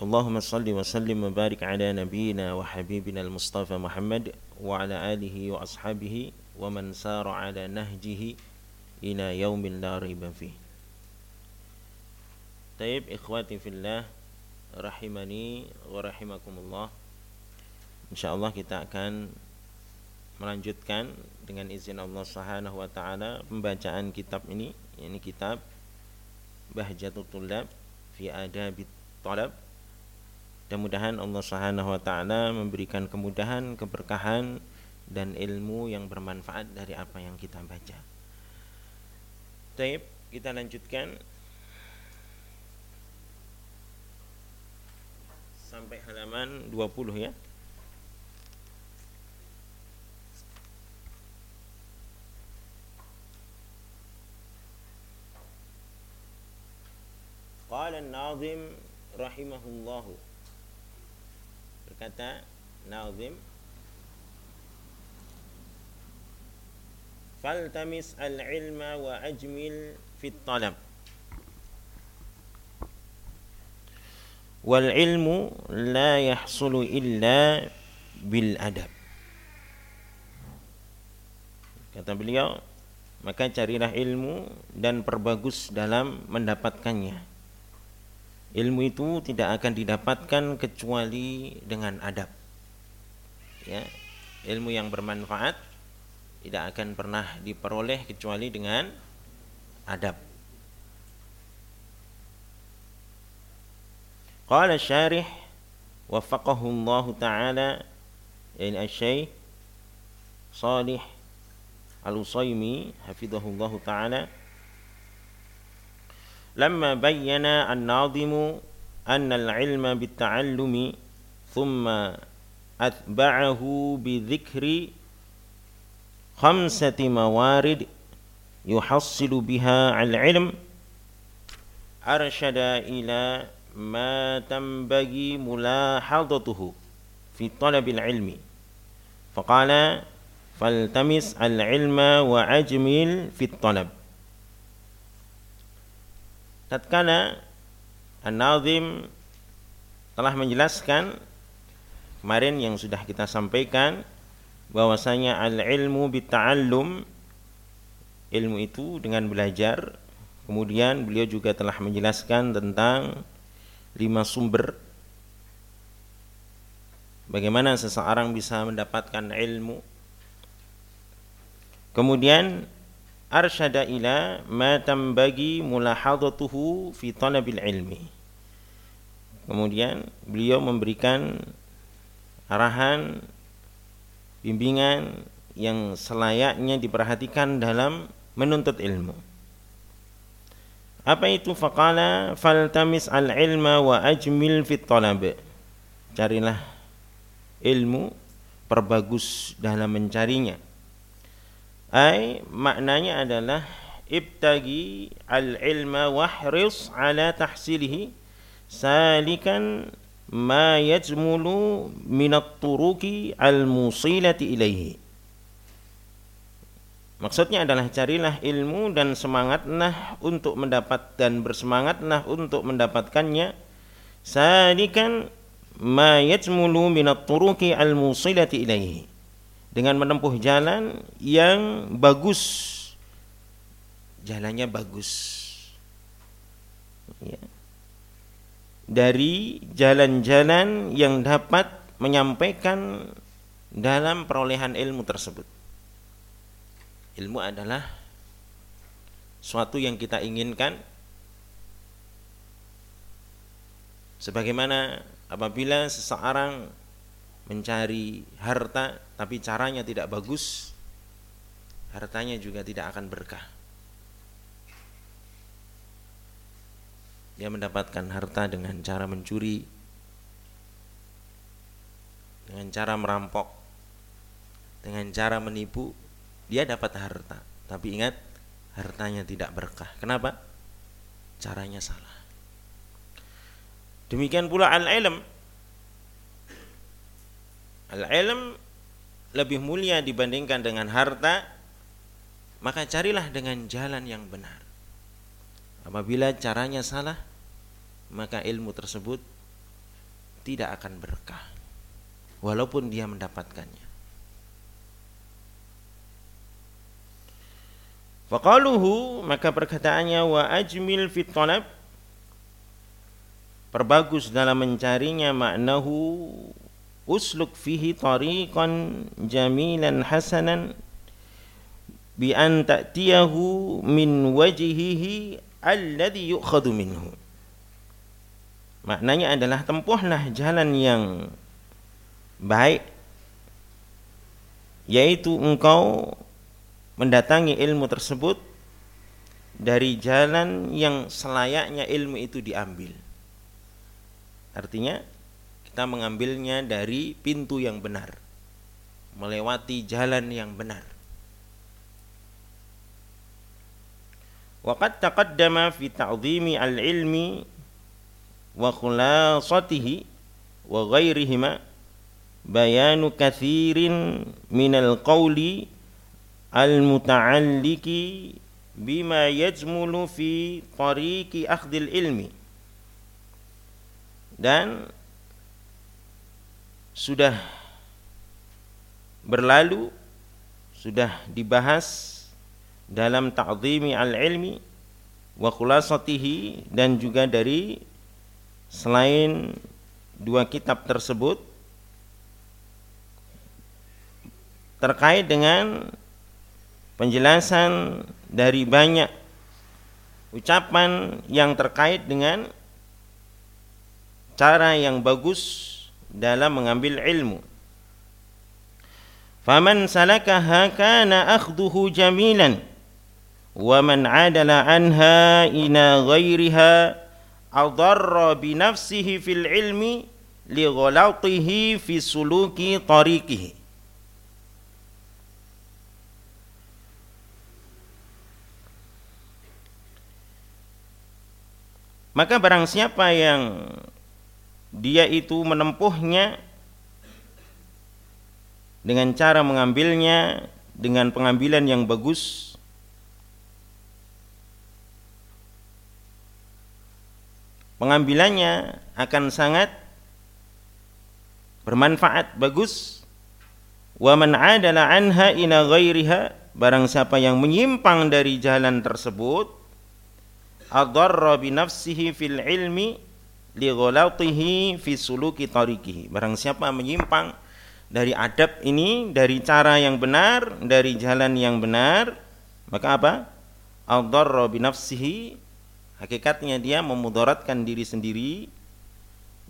اللهم صل وسلم وبارك على نبينا وحبيبنا المصطفى محمد وعلى آله وأصحابه ومن سار على نهجه إلى يوم لا ريب فيه. طيب إخواتي في الله رحمني ورحمكم الله إن شاء الله kita akan melanjutkan dengan izin Allah Subhanahu wa pembacaan kitab ini ini kitab Bahjatul Thullab fi Adabit Thalab Mudah-mudahan Allah Subhanahu wa taala memberikan kemudahan, keberkahan dan ilmu yang bermanfaat dari apa yang kita baca. Baik, kita lanjutkan sampai halaman 20 ya. Qala an-nazim rahimahullahu berkata Nazim. Faltamis al-ilma wa ajmil fit talab. Wal ilmu la yahsulu illa bil adab Kata beliau maka carilah ilmu dan perbagus dalam mendapatkannya ilmu itu tidak akan didapatkan kecuali dengan adab. Ya ilmu yang bermanfaat tidak akan pernah diperoleh kecuali dengan adab. Qala syarih waffaqahu Allah taala yani asy-syekh Salih Al-Usaimi hafizahullah taala لما بين الناظم أن العلم بالتعلم ثم أتبعه بذكر خمسة موارد يحصل بها العلم أرشد إلى ما تنبغي ملاحظته في طلب العلم. فقال فالتمس العلم وأجمل في الطلب. Tatkala An-Nazim telah menjelaskan kemarin yang sudah kita sampaikan bahwasanya al-ilmu bita'allum ilmu itu dengan belajar. Kemudian beliau juga telah menjelaskan tentang lima sumber. Bagaimana seseorang bisa mendapatkan ilmu. Kemudian arsyada ila ma tambagi mulahadatuhu fi talabil ilmi. Kemudian beliau memberikan arahan bimbingan yang selayaknya diperhatikan dalam menuntut ilmu. Apa itu faqala faltamis al ilma wa ajmil fit talab. Carilah ilmu, perbagus dalam mencarinya Ai maknanya adalah ibtagi al-ilma wahris ala tahsilihi salikan ma yajmulu min at-turuki al-musilati ilaihi. Maksudnya adalah carilah ilmu dan semangatlah untuk mendapat dan bersemangatlah untuk mendapatkannya salikan ma yajmulu min at-turuki al-musilati ilaihi dengan menempuh jalan yang bagus. Jalannya bagus. Ya. dari jalan-jalan yang dapat menyampaikan dalam perolehan ilmu tersebut. Ilmu adalah suatu yang kita inginkan. Sebagaimana apabila seseorang mencari harta tapi caranya tidak bagus hartanya juga tidak akan berkah. Dia mendapatkan harta dengan cara mencuri dengan cara merampok dengan cara menipu dia dapat harta. Tapi ingat hartanya tidak berkah. Kenapa? Caranya salah. Demikian pula al-ilm al-ilm lebih mulia dibandingkan dengan harta maka carilah dengan jalan yang benar. Apabila caranya salah maka ilmu tersebut tidak akan berkah walaupun dia mendapatkannya. Faqaluhu maka perkataannya wa ajmil fit talab perbagus dalam mencarinya maknahu usluk fihi tariqan jamilan hasanan bi an ta'tiyahu min wajhihi alladhi yu'khadhu minhu maknanya adalah tempuhlah jalan yang baik yaitu engkau mendatangi ilmu tersebut dari jalan yang selayaknya ilmu itu diambil. Artinya kita mengambilnya dari pintu yang benar, melewati jalan yang benar. Waqad taqaddama fi ta'zimi al-ilmi wa khulasatihi wa ghairihima bayanu kathirin minal qawli al-muta'alliki bima yajmulu fi dan sudah berlalu sudah dibahas dalam ta'zimi al-ilmi wa khulasatihi dan juga dari selain dua kitab tersebut terkait dengan penjelasan dari banyak ucapan yang terkait dengan cara yang bagus dalam mengambil ilmu. Faman salakaha kana akhduhu jamilan wa man adala anha ina ghairiha adarra bi nafsihi fil ilmi li ghalatihi fi suluki tariqihi Maka barang siapa yang dia itu menempuhnya dengan cara mengambilnya dengan pengambilan yang bagus. Pengambilannya akan sangat bermanfaat bagus. Wa man adala anha ila ghairiha barang siapa yang menyimpang dari jalan tersebut adarra bi nafsihi fil ilmi fi suluki tariqihi. Barang siapa menyimpang dari adab ini, dari cara yang benar, dari jalan yang benar, maka apa? Adarra bi nafsihi hakikatnya dia memudaratkan diri sendiri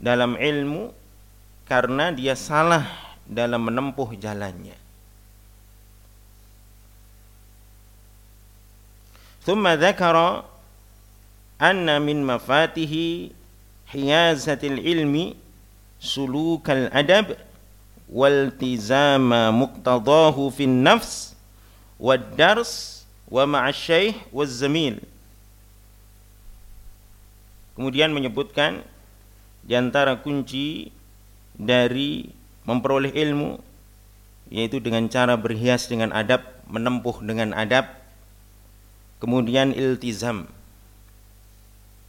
dalam ilmu karena dia salah dalam menempuh jalannya. Thumma dzakara anna min mafatihi hiyazatil ilmi sulukal adab waltizama muqtadahu fin nafs wad dars wa ma'asyaih waz zamil. Kemudian menyebutkan di antara kunci dari memperoleh ilmu yaitu dengan cara berhias dengan adab, menempuh dengan adab, kemudian iltizam,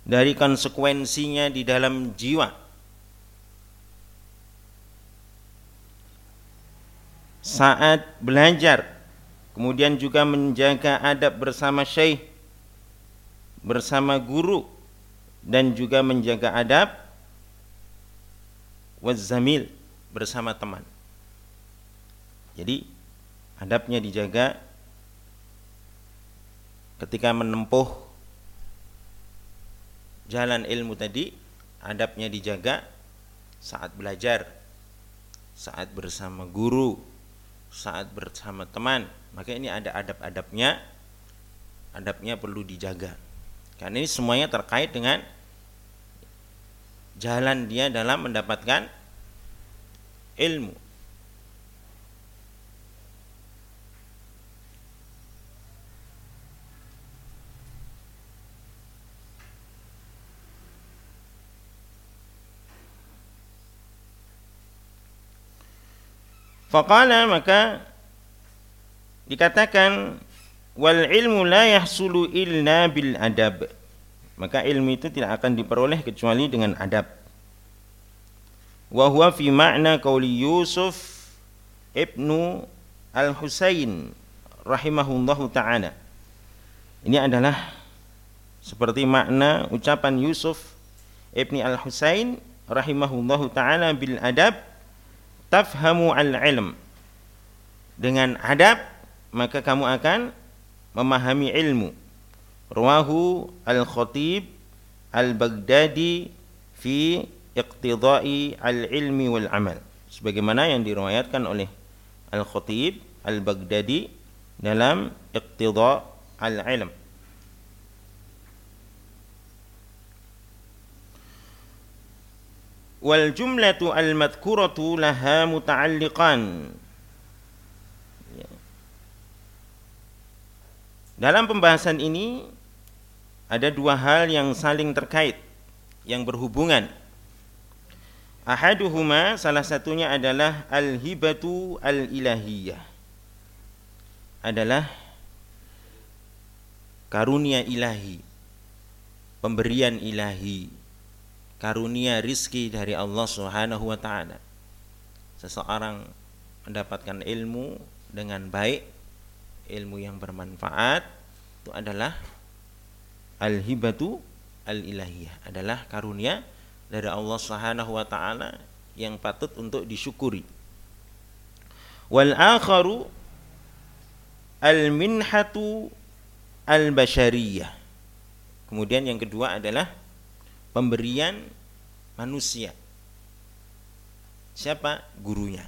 dari konsekuensinya di dalam jiwa. Saat belajar, kemudian juga menjaga adab bersama syekh, bersama guru, dan juga menjaga adab wazamil bersama teman. Jadi adabnya dijaga ketika menempuh jalan ilmu tadi adabnya dijaga saat belajar saat bersama guru saat bersama teman maka ini ada adab-adabnya adabnya perlu dijaga karena ini semuanya terkait dengan jalan dia dalam mendapatkan ilmu. Faqala maka dikatakan wal ilmu la yahsulu illa bil adab. Maka ilmu itu tidak akan diperoleh kecuali dengan adab. Wa huwa fi ma'na qauli Yusuf ibnu Al-Husain rahimahullahu taala. Ini adalah seperti makna ucapan Yusuf ibni Al-Husain rahimahullahu taala bil adab tafhamu al-ilm. Dengan adab maka kamu akan memahami ilmu. Ruwahu al-Khatib al-Baghdadi fi iqtidai al-ilmi wal amal. Sebagaimana yang diriwayatkan oleh Al-Khatib al-Baghdadi dalam iqtida al-ilm. Wal jumlatu al madhkuratu laha muta'alliqan. Ya. dalam pembahasan ini ada dua hal yang saling terkait yang berhubungan. Ahaduhuma salah satunya adalah al hibatu al ilahiyah adalah karunia ilahi pemberian ilahi karunia rizki dari Allah Subhanahu wa taala. Seseorang mendapatkan ilmu dengan baik, ilmu yang bermanfaat itu adalah al-hibatu al-ilahiyah, adalah karunia dari Allah Subhanahu wa taala yang patut untuk disyukuri. Wal akharu al-minhatu al-bashariyah. Kemudian yang kedua adalah pemberian manusia. Siapa? Gurunya.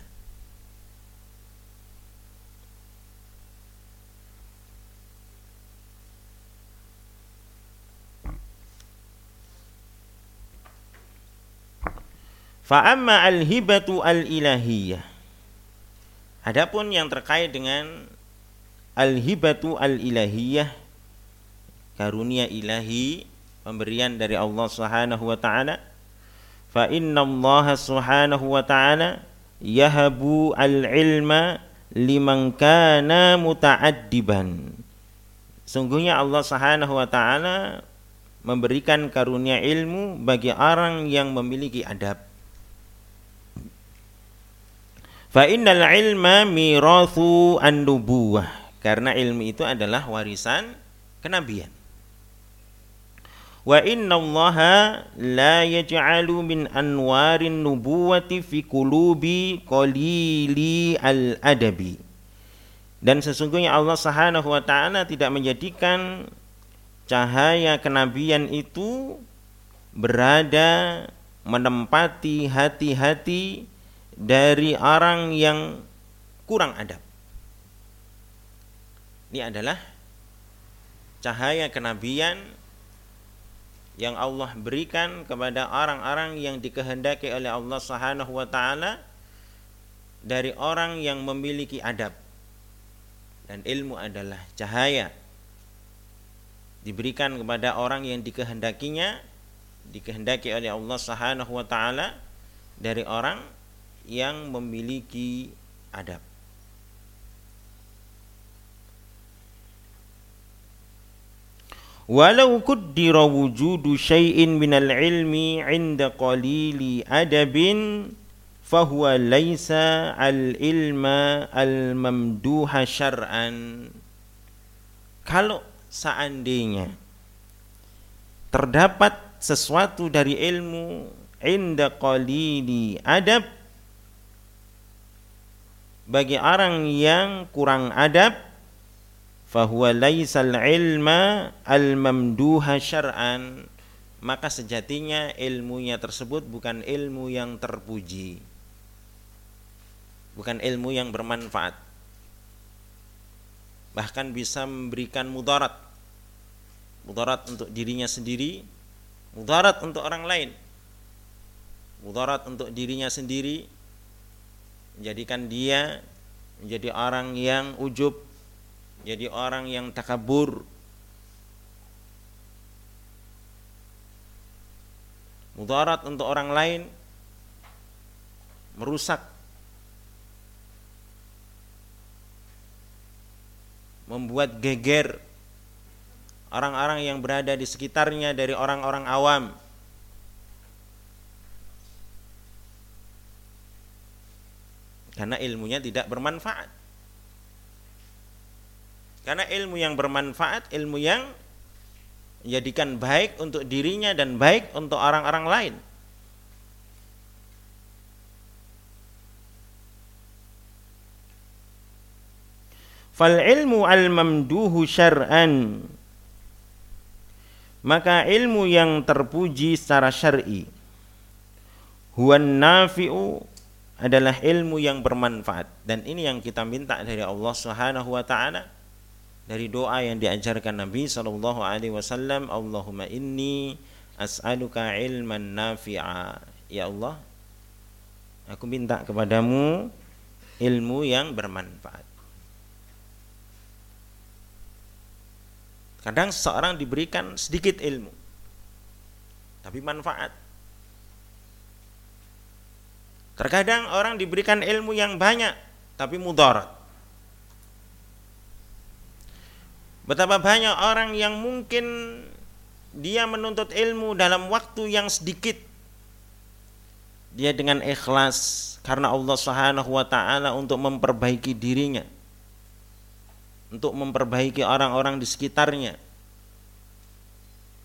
Fa'amma al-hibatu al-ilahiyah. Adapun yang terkait dengan al-hibatu al-ilahiyah karunia ilahi pemberian dari Allah Subhanahu wa taala. Fa inna Allah Subhanahu wa taala yahabu al-ilma liman kana muta'addiban. Sungguhnya Allah Subhanahu wa taala memberikan karunia ilmu bagi orang yang memiliki adab. Fa innal ilma mirathu an-nubuwah. Karena ilmu itu adalah warisan kenabian wa inna allaha la yaj'alu min anwarin nubuwati fi qulubi qalili al adabi dan sesungguhnya Allah Subhanahu wa taala tidak menjadikan cahaya kenabian itu berada menempati hati-hati dari orang yang kurang adab. Ini adalah cahaya kenabian yang Allah berikan kepada orang-orang yang dikehendaki oleh Allah Subhanahu wa taala dari orang yang memiliki adab. Dan ilmu adalah cahaya diberikan kepada orang yang dikehendakinya dikehendaki oleh Allah Subhanahu wa taala dari orang yang memiliki adab. Walau kuddira wujudu syai'in minal ilmi inda qalili adabin fahuwa laisa al ilma al mamduha syar'an. Kalau seandainya terdapat sesuatu dari ilmu inda qalili adab bagi orang yang kurang adab fahuwa laisal ilma al mamduha syar'an. Maka sejatinya ilmunya tersebut bukan ilmu yang terpuji. Bukan ilmu yang bermanfaat. Bahkan bisa memberikan mudarat. Mudarat untuk dirinya sendiri. Mudarat untuk orang lain. Mudarat untuk dirinya sendiri. Menjadikan dia menjadi orang yang ujub jadi orang yang takabur. Mudarat untuk orang lain merusak. Membuat geger orang-orang yang berada di sekitarnya dari orang-orang awam. Karena ilmunya tidak bermanfaat karena ilmu yang bermanfaat ilmu yang menjadikan baik untuk dirinya dan baik untuk orang-orang lain. Fal ilmu al mamduhu syar'an. Maka ilmu yang terpuji secara syar'i. Huwan nafi'u adalah ilmu yang bermanfaat. Dan ini yang kita minta dari Allah Subhanahu wa taala dari doa yang diajarkan Nabi Shallallahu Alaihi Wasallam Allahumma inni as'aluka ilman nafi'a. Ya Allah aku minta kepadamu ilmu yang bermanfaat. Kadang seseorang diberikan sedikit ilmu tapi manfaat. Terkadang orang diberikan ilmu yang banyak tapi mudarat Betapa banyak orang yang mungkin dia menuntut ilmu dalam waktu yang sedikit. Dia dengan ikhlas karena Allah Subhanahu wa taala untuk memperbaiki dirinya. Untuk memperbaiki orang-orang di sekitarnya.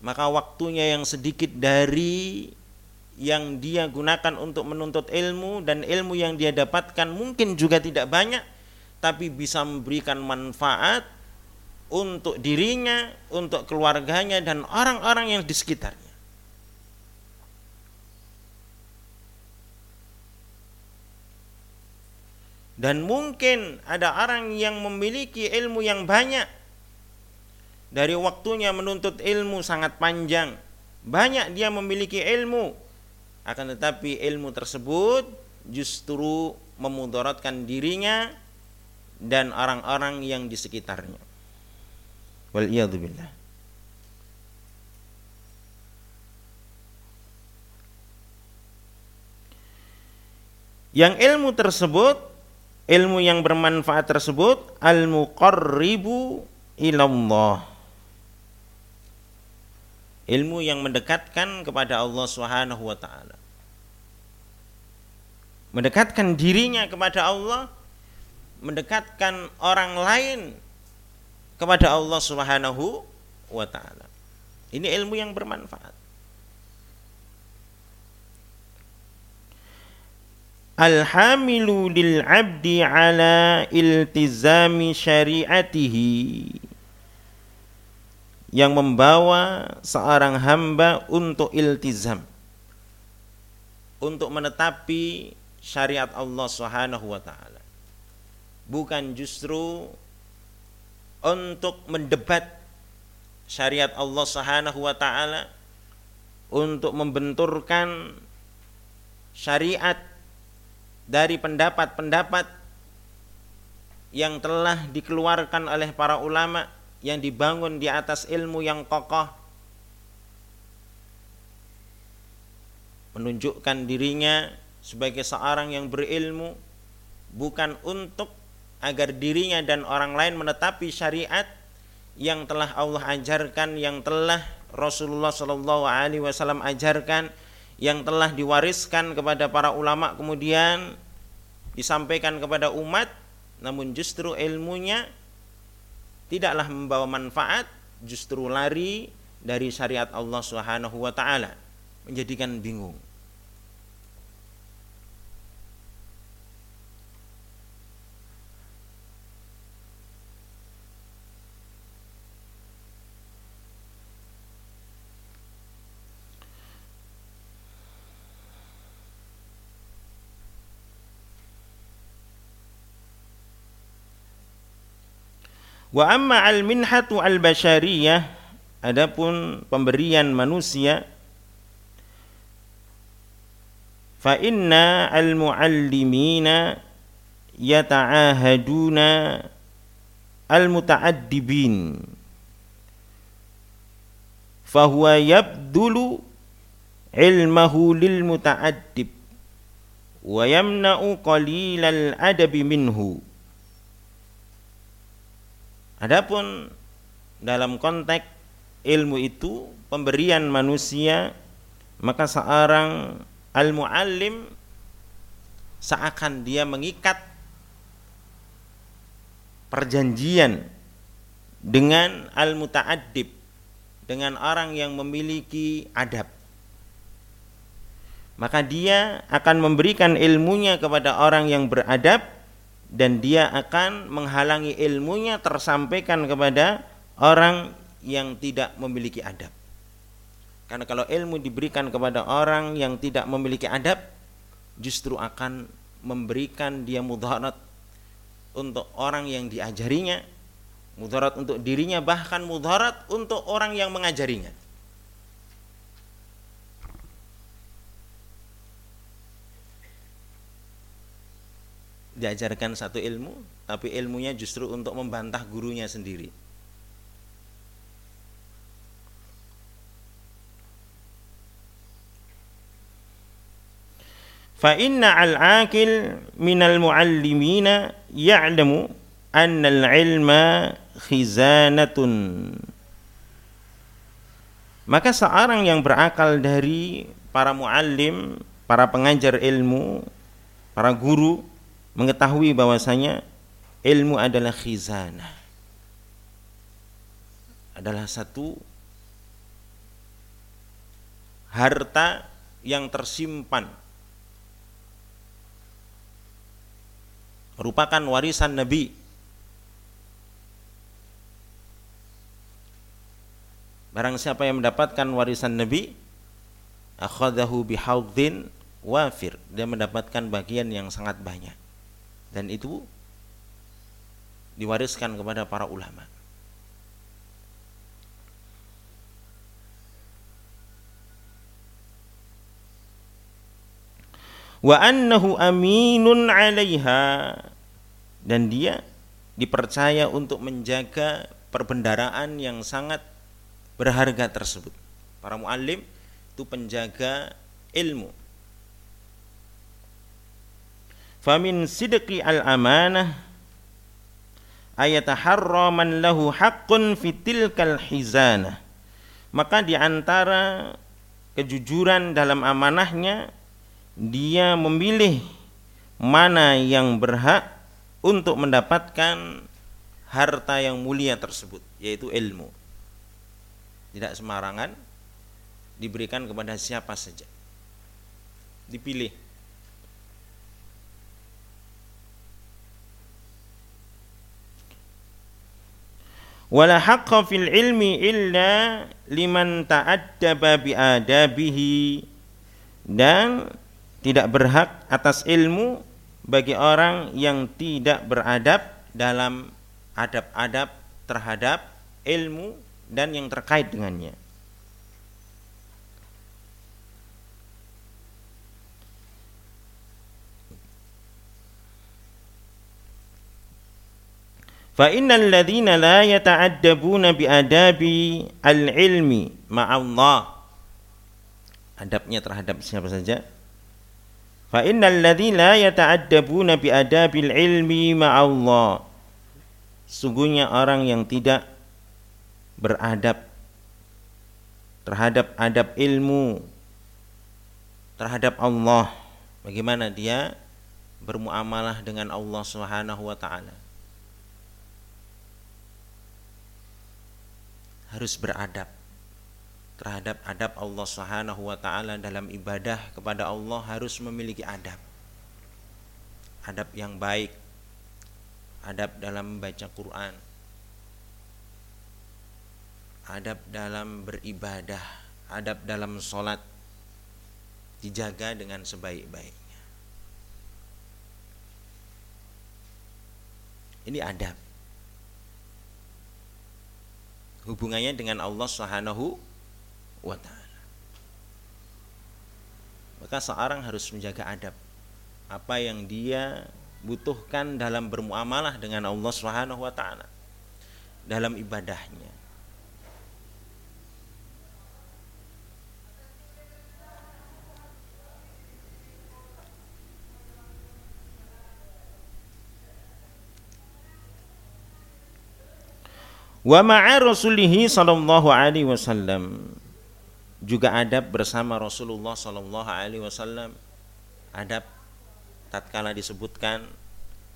Maka waktunya yang sedikit dari yang dia gunakan untuk menuntut ilmu dan ilmu yang dia dapatkan mungkin juga tidak banyak tapi bisa memberikan manfaat untuk dirinya, untuk keluarganya dan orang-orang yang di sekitarnya. Dan mungkin ada orang yang memiliki ilmu yang banyak dari waktunya menuntut ilmu sangat panjang. Banyak dia memiliki ilmu, akan tetapi ilmu tersebut justru memudaratkan dirinya dan orang-orang yang di sekitarnya wal billah. Yang ilmu tersebut ilmu yang bermanfaat tersebut al muqarribu ilallah. Ilmu yang mendekatkan kepada Allah Subhanahu wa taala. Mendekatkan dirinya kepada Allah mendekatkan orang lain kepada Allah Subhanahu wa taala. Ini ilmu yang bermanfaat. Alhamilu lil abdi ala iltizami syariatihi yang membawa seorang hamba untuk iltizam untuk menetapi syariat Allah Subhanahu wa taala bukan justru untuk mendebat syariat Allah Subhanahu wa taala untuk membenturkan syariat dari pendapat-pendapat yang telah dikeluarkan oleh para ulama yang dibangun di atas ilmu yang kokoh menunjukkan dirinya sebagai seorang yang berilmu bukan untuk agar dirinya dan orang lain menetapi syariat yang telah Allah ajarkan, yang telah Rasulullah Shallallahu Alaihi Wasallam ajarkan, yang telah diwariskan kepada para ulama kemudian disampaikan kepada umat, namun justru ilmunya tidaklah membawa manfaat, justru lari dari syariat Allah Subhanahu Wa Taala, menjadikan bingung. Wa amma al minhatu al basyariyah adapun pemberian manusia fa inna al muallimina yata'ahaduna al muta'addibin fahuwa yabdulu ilmahu lil muta'addib wa yamna'u qalilal adabi minhu Adapun dalam konteks ilmu itu pemberian manusia maka seorang al-muallim seakan dia mengikat perjanjian dengan al-muta'addib dengan orang yang memiliki adab. Maka dia akan memberikan ilmunya kepada orang yang beradab dan dia akan menghalangi ilmunya tersampaikan kepada orang yang tidak memiliki adab karena kalau ilmu diberikan kepada orang yang tidak memiliki adab, justru akan memberikan dia mudarat untuk orang yang diajarinya, mudarat untuk dirinya, bahkan mudarat untuk orang yang mengajarinya. Diajarkan satu ilmu, tapi ilmunya justru untuk membantah gurunya sendiri. fa inna al-akil minal muallimina ya'lamu anna al-ilma khizanatun maka seorang yang berakal dari para muallim, para pengajar ilmu, para guru mengetahui bahwasanya ilmu adalah khizanah. Adalah satu harta yang tersimpan merupakan warisan Nabi. Barang siapa yang mendapatkan warisan Nabi, akhadahu wafir. Dia mendapatkan bagian yang sangat banyak. Dan itu diwariskan kepada para ulama. wa annahu aminun 'alaiha dan dia dipercaya untuk menjaga perbendaraan yang sangat berharga tersebut. Para muallim itu penjaga ilmu. Famin sidqi al-amanah ayataharra man lahu haqqun fitil kal hizanah. Maka di antara kejujuran dalam amanahnya dia memilih mana yang berhak untuk mendapatkan harta yang mulia tersebut yaitu ilmu. Tidak semarangan diberikan kepada siapa saja. Dipilih wala haqqa fil ilmi illa liman ta'addaba bi adabihi dan tidak berhak atas ilmu bagi orang yang tidak beradab dalam adab-adab terhadap ilmu dan yang terkait dengannya. Fa innal ladzina la yata'addabuna bi adabi al-ilmi adabnya terhadap siapa saja Fa innal ladzi la yata'addabuna bi adabil ilmi ma'allah. Sungguhnya orang yang tidak beradab terhadap adab ilmu terhadap Allah. Bagaimana dia bermuamalah dengan Allah Subhanahu wa taala. Harus beradab terhadap adab Allah Subhanahu wa taala dalam ibadah kepada Allah harus memiliki adab. Adab yang baik. Adab dalam membaca Quran. Adab dalam beribadah, adab dalam sholat dijaga dengan sebaik-baiknya. Ini adab. Hubungannya dengan Allah Subhanahu wa taala. maka seorang harus menjaga adab. Apa yang dia butuhkan dalam bermuamalah dengan Allah Subhanahu wa taala. Dalam ibadahnya Wa ma'a rasulihi sallallahu alaihi wasallam. Juga adab bersama Rasulullah sallallahu alaihi wasallam. Adab tatkala disebutkan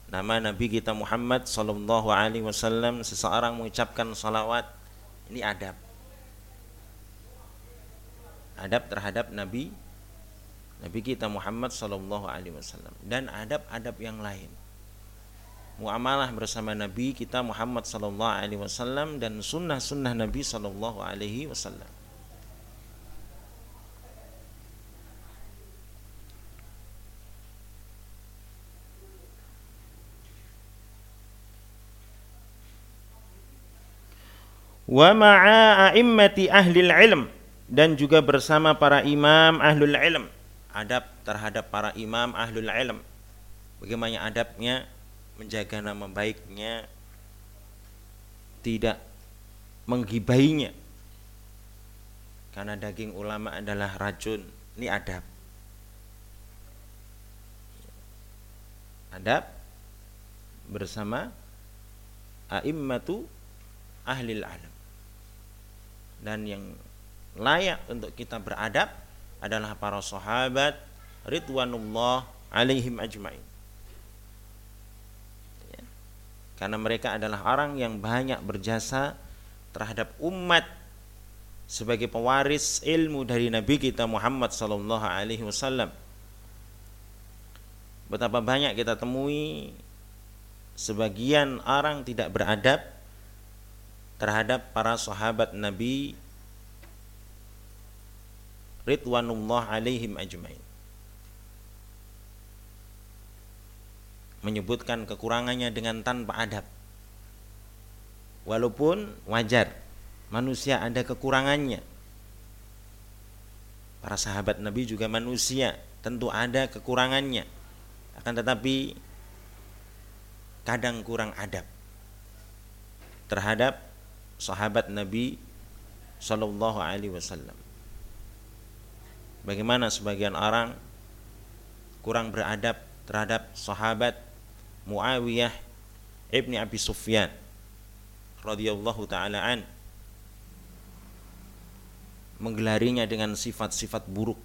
nama Nabi kita Muhammad sallallahu alaihi wasallam seseorang mengucapkan salawat ini adab. Adab terhadap Nabi Nabi kita Muhammad sallallahu alaihi wasallam. Dan adab-adab yang lain muamalah bersama Nabi kita Muhammad sallallahu alaihi wasallam dan sunnah-sunnah Nabi sallallahu alaihi wasallam. Wa ma'a a'immati ahli ilm dan juga bersama para imam ahlul ilm. Adab terhadap para imam ahlul ilm. Bagaimana adabnya menjaga nama baiknya tidak menggibainya karena daging ulama adalah racun ini adab. Adab bersama a'immatu ahli alam. Dan yang layak untuk kita beradab adalah para sahabat ridwanullah alaihim ajmain karena mereka adalah orang yang banyak berjasa terhadap umat sebagai pewaris ilmu dari Nabi kita Muhammad sallallahu alaihi wasallam. Betapa banyak kita temui sebagian orang tidak beradab terhadap para sahabat Nabi ridwanullah alaihim ajmain. Menyebutkan kekurangannya dengan tanpa adab. Walaupun wajar manusia ada kekurangannya. Para sahabat Nabi juga manusia, tentu ada kekurangannya. Akan tetapi kadang kurang adab terhadap sahabat Nabi Shallallahu Alaihi Wasallam. Bagaimana sebagian orang kurang beradab terhadap sahabat Muawiyah ibni Abi Sufyan radhiyallahu taala an menggelarinya dengan sifat-sifat buruk.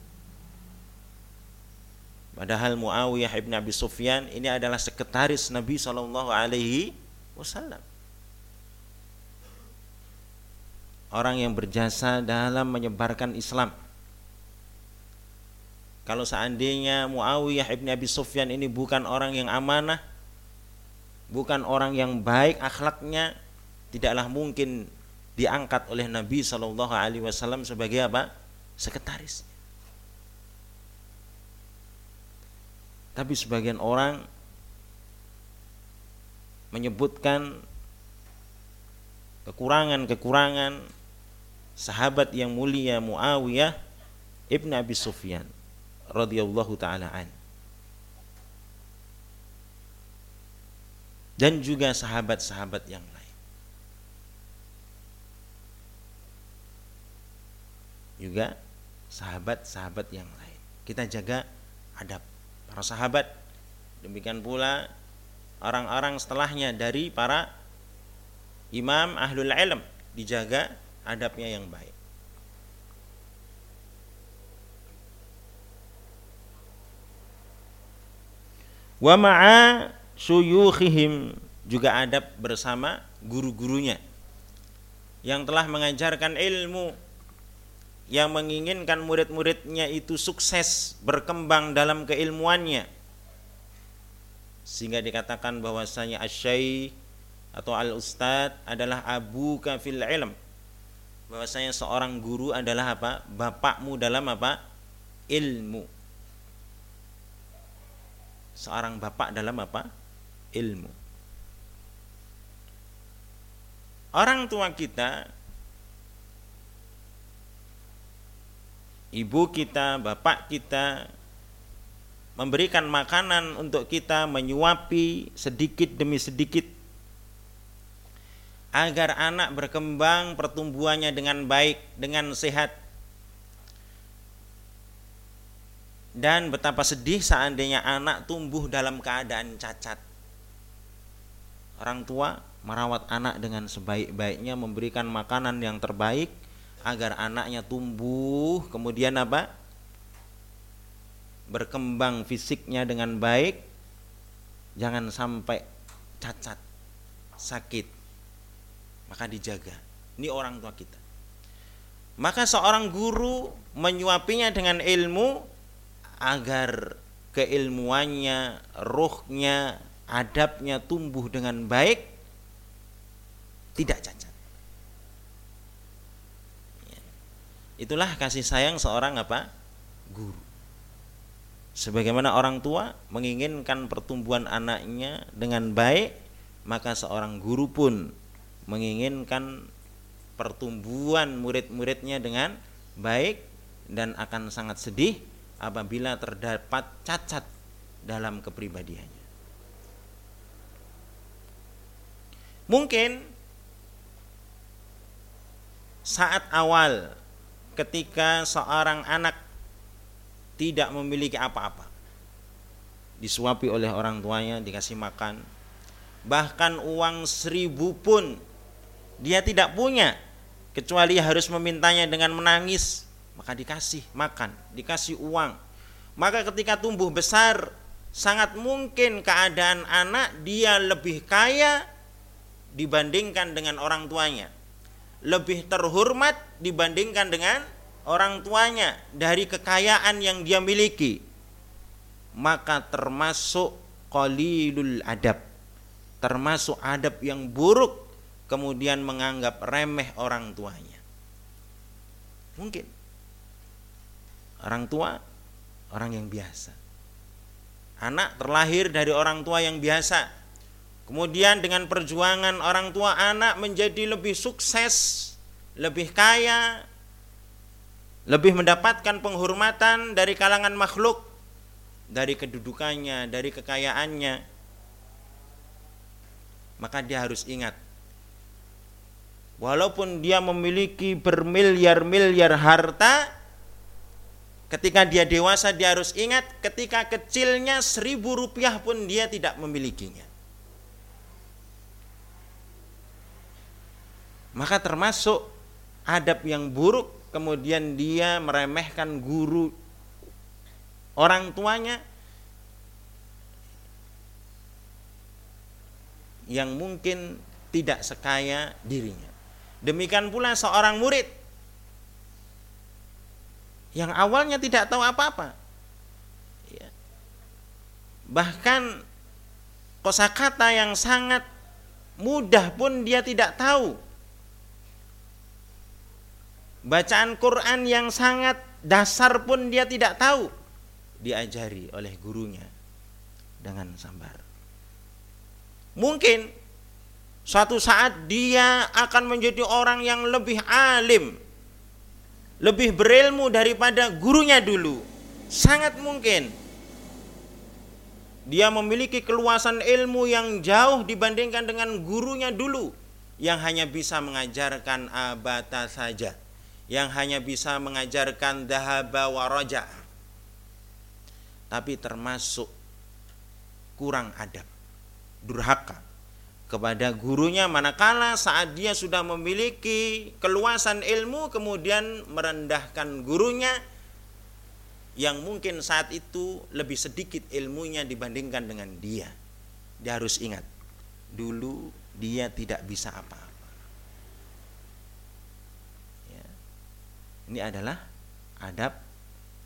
Padahal Muawiyah ibni Abi Sufyan ini adalah sekretaris Nabi Shallallahu alaihi wasallam. Orang yang berjasa dalam menyebarkan Islam. Kalau seandainya Muawiyah ibni Abi Sufyan ini bukan orang yang amanah bukan orang yang baik akhlaknya tidaklah mungkin diangkat oleh Nabi Shallallahu Alaihi Wasallam sebagai apa sekretaris. Tapi sebagian orang menyebutkan kekurangan-kekurangan sahabat yang mulia Muawiyah ibn Abi Sufyan radhiyallahu taala an. Dan juga sahabat-sahabat yang lain. Juga sahabat-sahabat yang lain. Kita jaga adab para sahabat. Demikian pula orang-orang setelahnya dari para imam ahlul ilm dijaga adabnya yang baik. Wa ma'a suyukhihim. Juga adab bersama guru-gurunya. Yang telah mengajarkan ilmu. Yang menginginkan murid-muridnya itu sukses berkembang dalam keilmuannya. Sehingga dikatakan bahwasanya asyai atau al ustad adalah abu kafil ilm. Bahwasanya seorang guru adalah apa? Bapakmu dalam apa? Ilmu. Seorang bapak dalam apa ilmu. Orang tua kita ibu kita, bapak kita memberikan makanan untuk kita, menyuapi sedikit demi sedikit agar anak berkembang pertumbuhannya dengan baik, dengan sehat. Dan betapa sedih seandainya anak tumbuh dalam keadaan cacat. Orang tua merawat anak dengan sebaik-baiknya, memberikan makanan yang terbaik agar anaknya tumbuh, kemudian apa? Berkembang fisiknya dengan baik. Jangan sampai cacat, sakit. Maka dijaga. Ini orang tua kita. Maka seorang guru menyuapinya dengan ilmu agar keilmuannya, rohnya, adabnya tumbuh dengan baik, tidak cacat. Ya. Itulah kasih sayang seorang apa? Guru. Sebagaimana orang tua menginginkan pertumbuhan anaknya dengan baik, maka seorang guru pun menginginkan pertumbuhan murid-muridnya dengan baik dan akan sangat sedih apabila terdapat cacat dalam kepribadiannya. Mungkin saat awal ketika seorang anak tidak memiliki apa-apa disuapi oleh orang tuanya dikasih makan bahkan uang seribu pun dia tidak punya kecuali harus memintanya dengan menangis maka dikasih makan dikasih uang. Maka ketika tumbuh besar sangat mungkin keadaan anak dia lebih kaya dibandingkan dengan orang tuanya. Lebih terhormat dibandingkan dengan orang tuanya dari kekayaan yang dia miliki. Maka termasuk qalilul adab. Termasuk adab yang buruk kemudian menganggap remeh orang tuanya. Mungkin. Orang tua orang yang biasa. Anak terlahir dari orang tua yang biasa Kemudian dengan perjuangan orang tua anak menjadi lebih sukses, lebih kaya, lebih mendapatkan penghormatan dari kalangan makhluk, dari kedudukannya, dari kekayaannya. Maka dia harus ingat walaupun dia memiliki bermiliar-miliar harta, ketika dia dewasa dia harus ingat ketika kecilnya seribu rupiah pun dia tidak memilikinya. Maka termasuk adab yang buruk kemudian dia meremehkan guru orang tuanya yang mungkin tidak sekaya dirinya. Demikian pula seorang murid yang awalnya tidak tahu apa-apa. Ya. Bahkan kosakata yang sangat mudah pun dia tidak tahu bacaan Quran yang sangat dasar pun dia tidak tahu. Diajari oleh gurunya dengan sabar mungkin suatu saat dia akan menjadi orang yang lebih alim lebih berilmu daripada gurunya dulu. Sangat mungkin dia memiliki keluasan ilmu yang jauh dibandingkan dengan gurunya dulu yang hanya bisa mengajarkan abata saja yang hanya bisa mengajarkan dahaba waraja tapi termasuk kurang adab durhaka kepada gurunya manakala saat dia sudah memiliki keluasan ilmu kemudian merendahkan gurunya yang mungkin saat itu lebih sedikit ilmunya dibandingkan dengan dia. Dia harus ingat dulu dia tidak bisa apa Ini adalah adab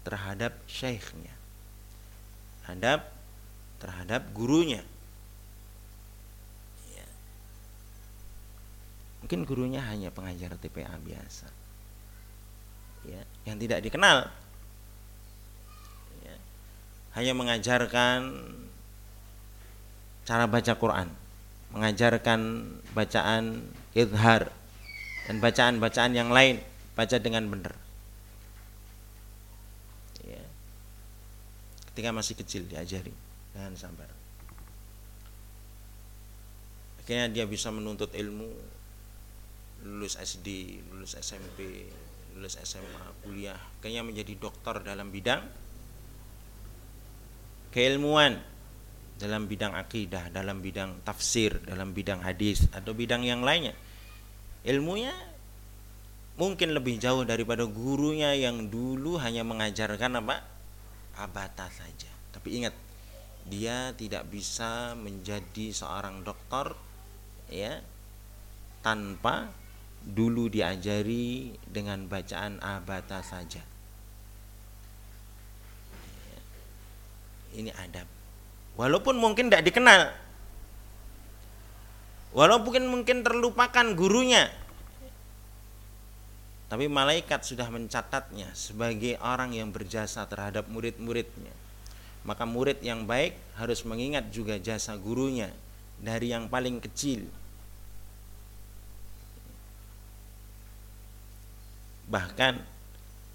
terhadap syekhnya. Adab terhadap gurunya. Ya. Mungkin gurunya hanya pengajar TPA biasa. Ya, yang tidak dikenal. Ya. Hanya mengajarkan cara baca Quran, mengajarkan bacaan idhar dan bacaan-bacaan yang lain baca dengan benar. Ketika masih kecil diajari dengan sabar. Akhirnya dia bisa menuntut ilmu lulus SD lulus SMP lulus SMA kuliah. Kayaknya menjadi dokter dalam bidang keilmuan dalam bidang akidah dalam bidang tafsir dalam bidang hadis atau bidang yang lainnya. Ilmunya mungkin lebih jauh daripada gurunya yang dulu hanya mengajarkan apa? Abata saja. Tapi ingat dia tidak bisa menjadi seorang dokter ya tanpa dulu diajari dengan bacaan abata saja. Ini adab. Walaupun mungkin tidak dikenal. Walaupun mungkin terlupakan gurunya tapi malaikat sudah mencatatnya sebagai orang yang berjasa terhadap murid-muridnya. Maka murid yang baik harus mengingat juga jasa gurunya dari yang paling kecil. Bahkan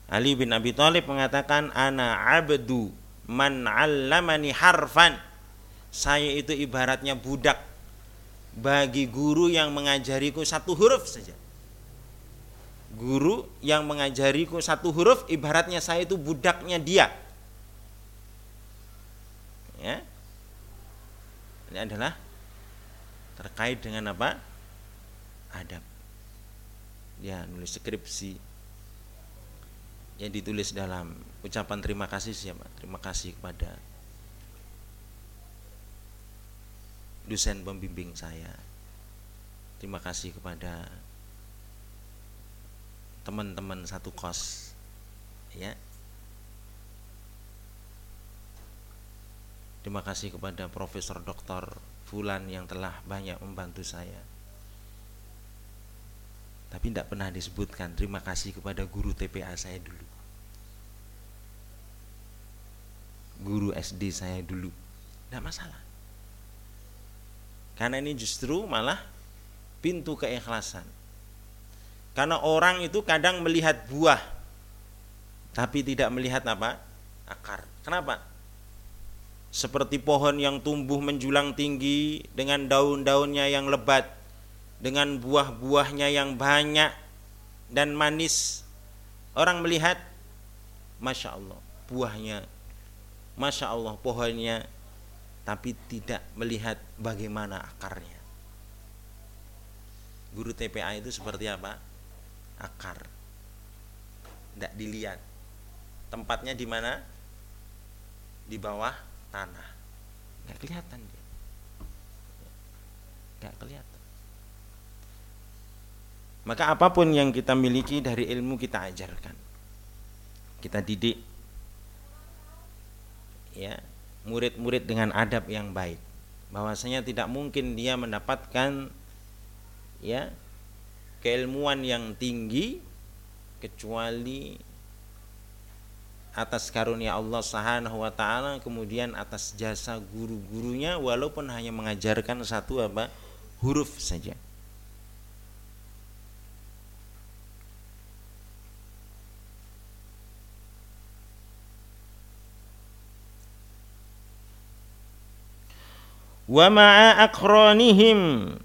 Ali bin Abi Thalib mengatakan ana abdu man 'allamani harfan. Saya itu ibaratnya budak bagi guru yang mengajariku satu huruf saja guru yang mengajariku satu huruf ibaratnya saya itu budaknya dia. Ya. Ini adalah terkait dengan apa? Adab. Ya nulis skripsi. Yang ditulis dalam ucapan terima kasih siapa? Terima kasih kepada dosen pembimbing saya. Terima kasih kepada teman-teman satu kos. Ya. Terima kasih kepada Profesor Dr. Fulan yang telah banyak membantu saya. Tapi tidak pernah disebutkan terima kasih kepada guru TPA saya dulu. Guru SD saya dulu. Tidak masalah. Karena ini justru malah pintu keikhlasan karena orang itu kadang melihat buah tapi tidak melihat apa? akar. Kenapa? Seperti pohon yang tumbuh menjulang tinggi dengan daun-daunnya yang lebat, dengan buah-buahnya yang banyak dan manis. Orang melihat, masya Allah, buahnya, masya Allah, pohonnya, tapi tidak melihat bagaimana akarnya. Guru TPA itu seperti apa? Akar. Tidak dilihat. Tempatnya di mana? Di bawah tanah. Nggak kelihatan dia. Nggak kelihatan. Maka apa pun yang kita miliki dari ilmu kita ajarkan. Kita didik. Ya murid-murid dengan adab yang baik. Bahwasanya tidak mungkin dia mendapatkan ya keilmuan yang tinggi kecuali atas karunia Allah Subhanahu wa taala kemudian atas jasa guru-gurunya walaupun hanya mengajarkan satu apa huruf saja. Wa ma'a akranihim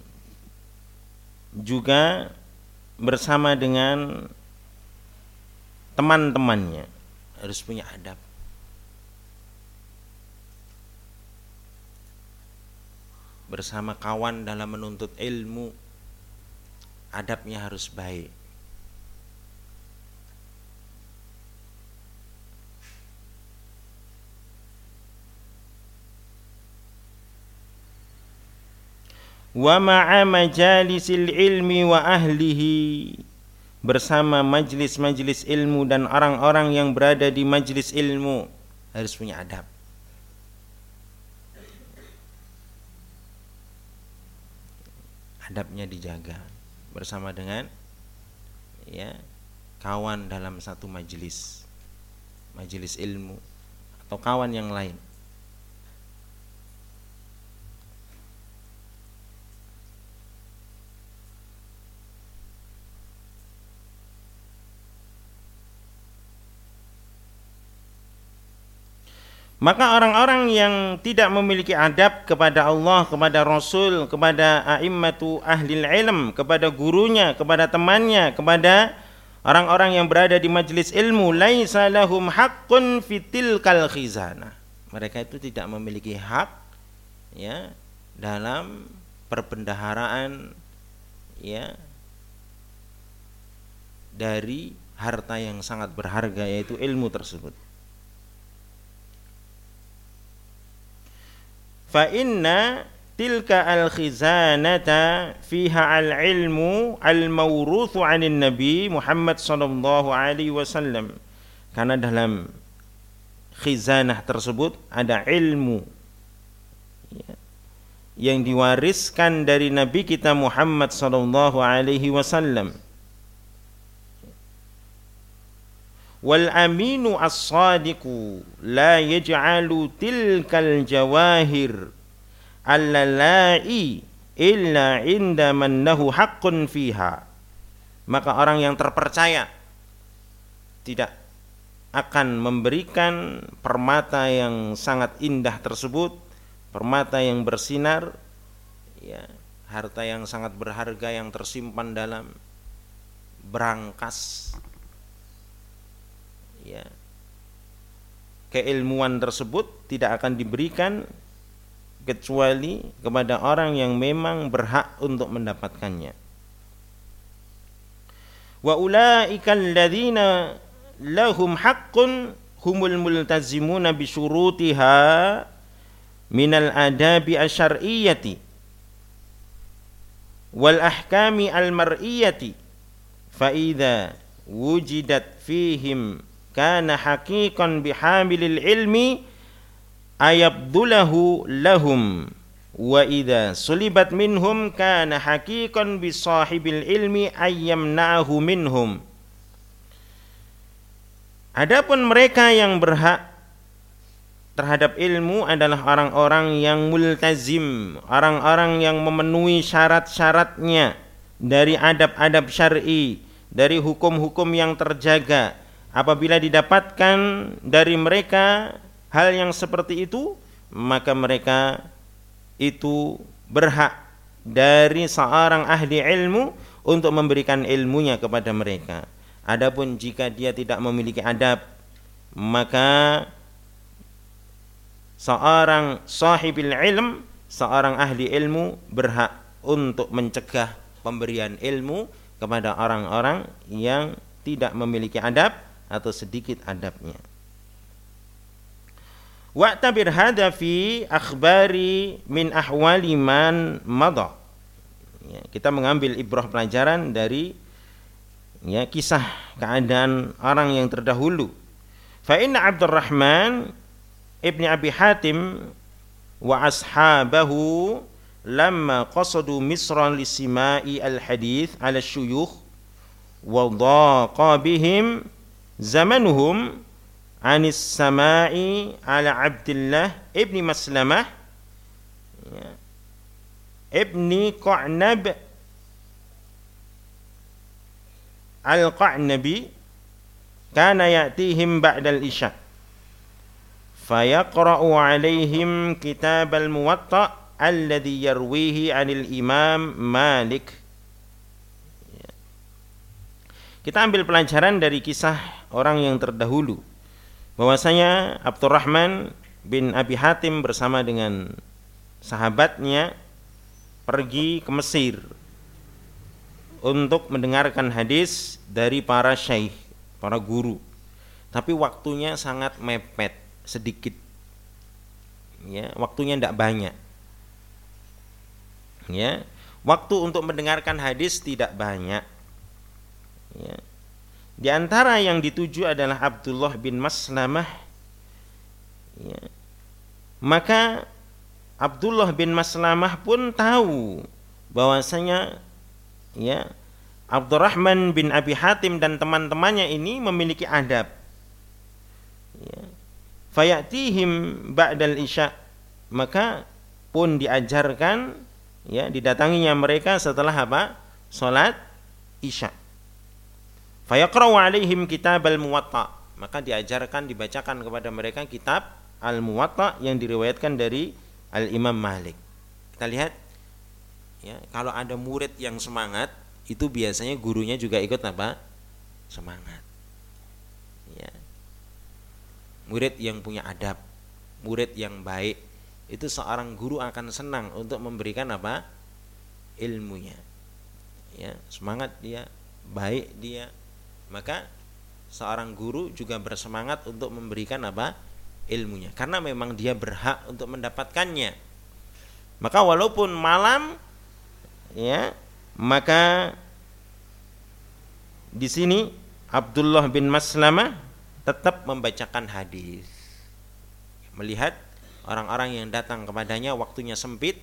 juga bersama dengan teman-temannya. Harus punya adab. Bersama kawan dalam menuntut ilmu adabnya harus baik wa ma'a majalisil ilmi wa ahlihi. Bersama majlis-majlis ilmu dan orang-orang yang berada di majlis ilmu. Harus punya adab. Adabnya dijaga bersama dengan ya kawan dalam satu majlis. Majlis ilmu atau kawan yang lain Maka orang-orang yang tidak memiliki adab kepada Allah, kepada Rasul, kepada a'immatu ahli ilm, kepada gurunya, kepada temannya, kepada orang-orang yang berada di majelis ilmu, laisa lahum haqqun fitil khizana. Mereka itu tidak memiliki hak ya dalam perbendaharaan ya dari harta yang sangat berharga yaitu ilmu tersebut. Fa inna tilka al khizanata fiha al ilmu al mawruthu anin nabi Muhammad sallallahu alaihi wasallam. Karena dalam khizanah tersebut ada ilmu ya, yang diwariskan dari nabi kita Muhammad sallallahu alaihi wasallam wal aminu as-sadiqu la yaj'alu tilkal jawahir allalai illa inda man lahu haqqun fiha. Maka orang yang terpercaya tidak akan memberikan permata yang sangat indah tersebut permata yang bersinar ya harta yang sangat berharga yang tersimpan dalam berangkas ya keilmuan tersebut tidak akan diberikan kecuali kepada orang yang memang berhak untuk mendapatkannya. Wa ulaika alladziina lahum haqqun humul multazimuna bi syurutiha minal adabi asyar'iyyati wal ahkami al mar'iyyati fa idza wujidat fihim kana haqiqan bihamilil ilmi ayabdulahu lahum. Wa idza sulibat minhum kana haqiqan bi sahibil ilmi ayyamnahu minhum. Adapun mereka yang berhak terhadap ilmu adalah orang-orang yang multazim, orang-orang yang memenuhi syarat-syaratnya dari adab-adab syar'i, dari hukum-hukum yang terjaga, apabila didapatkan dari mereka hal yang seperti itu maka mereka itu berhak dari seorang ahli ilmu untuk memberikan ilmunya kepada mereka. Adapun jika dia tidak memiliki adab maka seorang sahibil ilm seorang ahli ilmu berhak untuk mencegah pemberian ilmu kepada orang-orang yang tidak memiliki adab atau sedikit adabnya. Wa'tabir hadha fi akhbari min ahwali man madha. Ya, kita mengambil ibrah pelajaran dari ya, kisah keadaan orang yang terdahulu. Fa inna Abdurrahman ibni Abi Hatim wa ashabahu lamma qasadu Misran lisimai al-hadith ala syuyukh wa dhaqa bihim zamanuhum anis sama'i ala Abdullah ibni Maslamah ya, ibni Qa'nab al-Qa'nabi kana ya'tihim ba'dal isya fayaqra'u alaihim kitab al-muwatta alladhi yarwihi anil imam Malik. Kita ambil pelajaran dari kisah orang yang terdahulu bahwasanya Abdurrahman bin Abi Hatim bersama dengan sahabatnya pergi ke Mesir untuk mendengarkan hadis dari para syekh, para guru. Tapi waktunya sangat mepet, sedikit. Ya, waktunya tidak banyak. Ya, waktu untuk mendengarkan hadis tidak banyak Ya. Di antara yang dituju adalah Abdullah bin Maslamah. Ya. Maka Abdullah bin Maslamah pun tahu bahwasanya ya Abdurrahman bin Abi Hatim dan teman-temannya ini memiliki adab. Ya. Fayatihim ba'dal isya maka pun diajarkan ya didatanginya mereka setelah apa? Salat isya. Fayaqra'u alaihim kitab al-muwatta. Maka diajarkan dibacakan kepada mereka kitab Al-Muwatta yang diriwayatkan dari Al-Imam Malik. Kita lihat ya, kalau ada murid yang semangat itu biasanya gurunya juga ikut apa? Semangat. Ya. Murid yang punya adab, murid yang baik, itu seorang guru akan senang untuk memberikan apa? ilmunya. Ya, semangat dia, baik dia. Maka seorang guru juga bersemangat untuk memberikan apa? ilmunya karena memang dia berhak untuk mendapatkannya. Maka walaupun malam ya, maka di sini Abdullah bin Maslamah tetap membacakan hadis. Melihat orang-orang yang datang kepadanya waktunya sempit,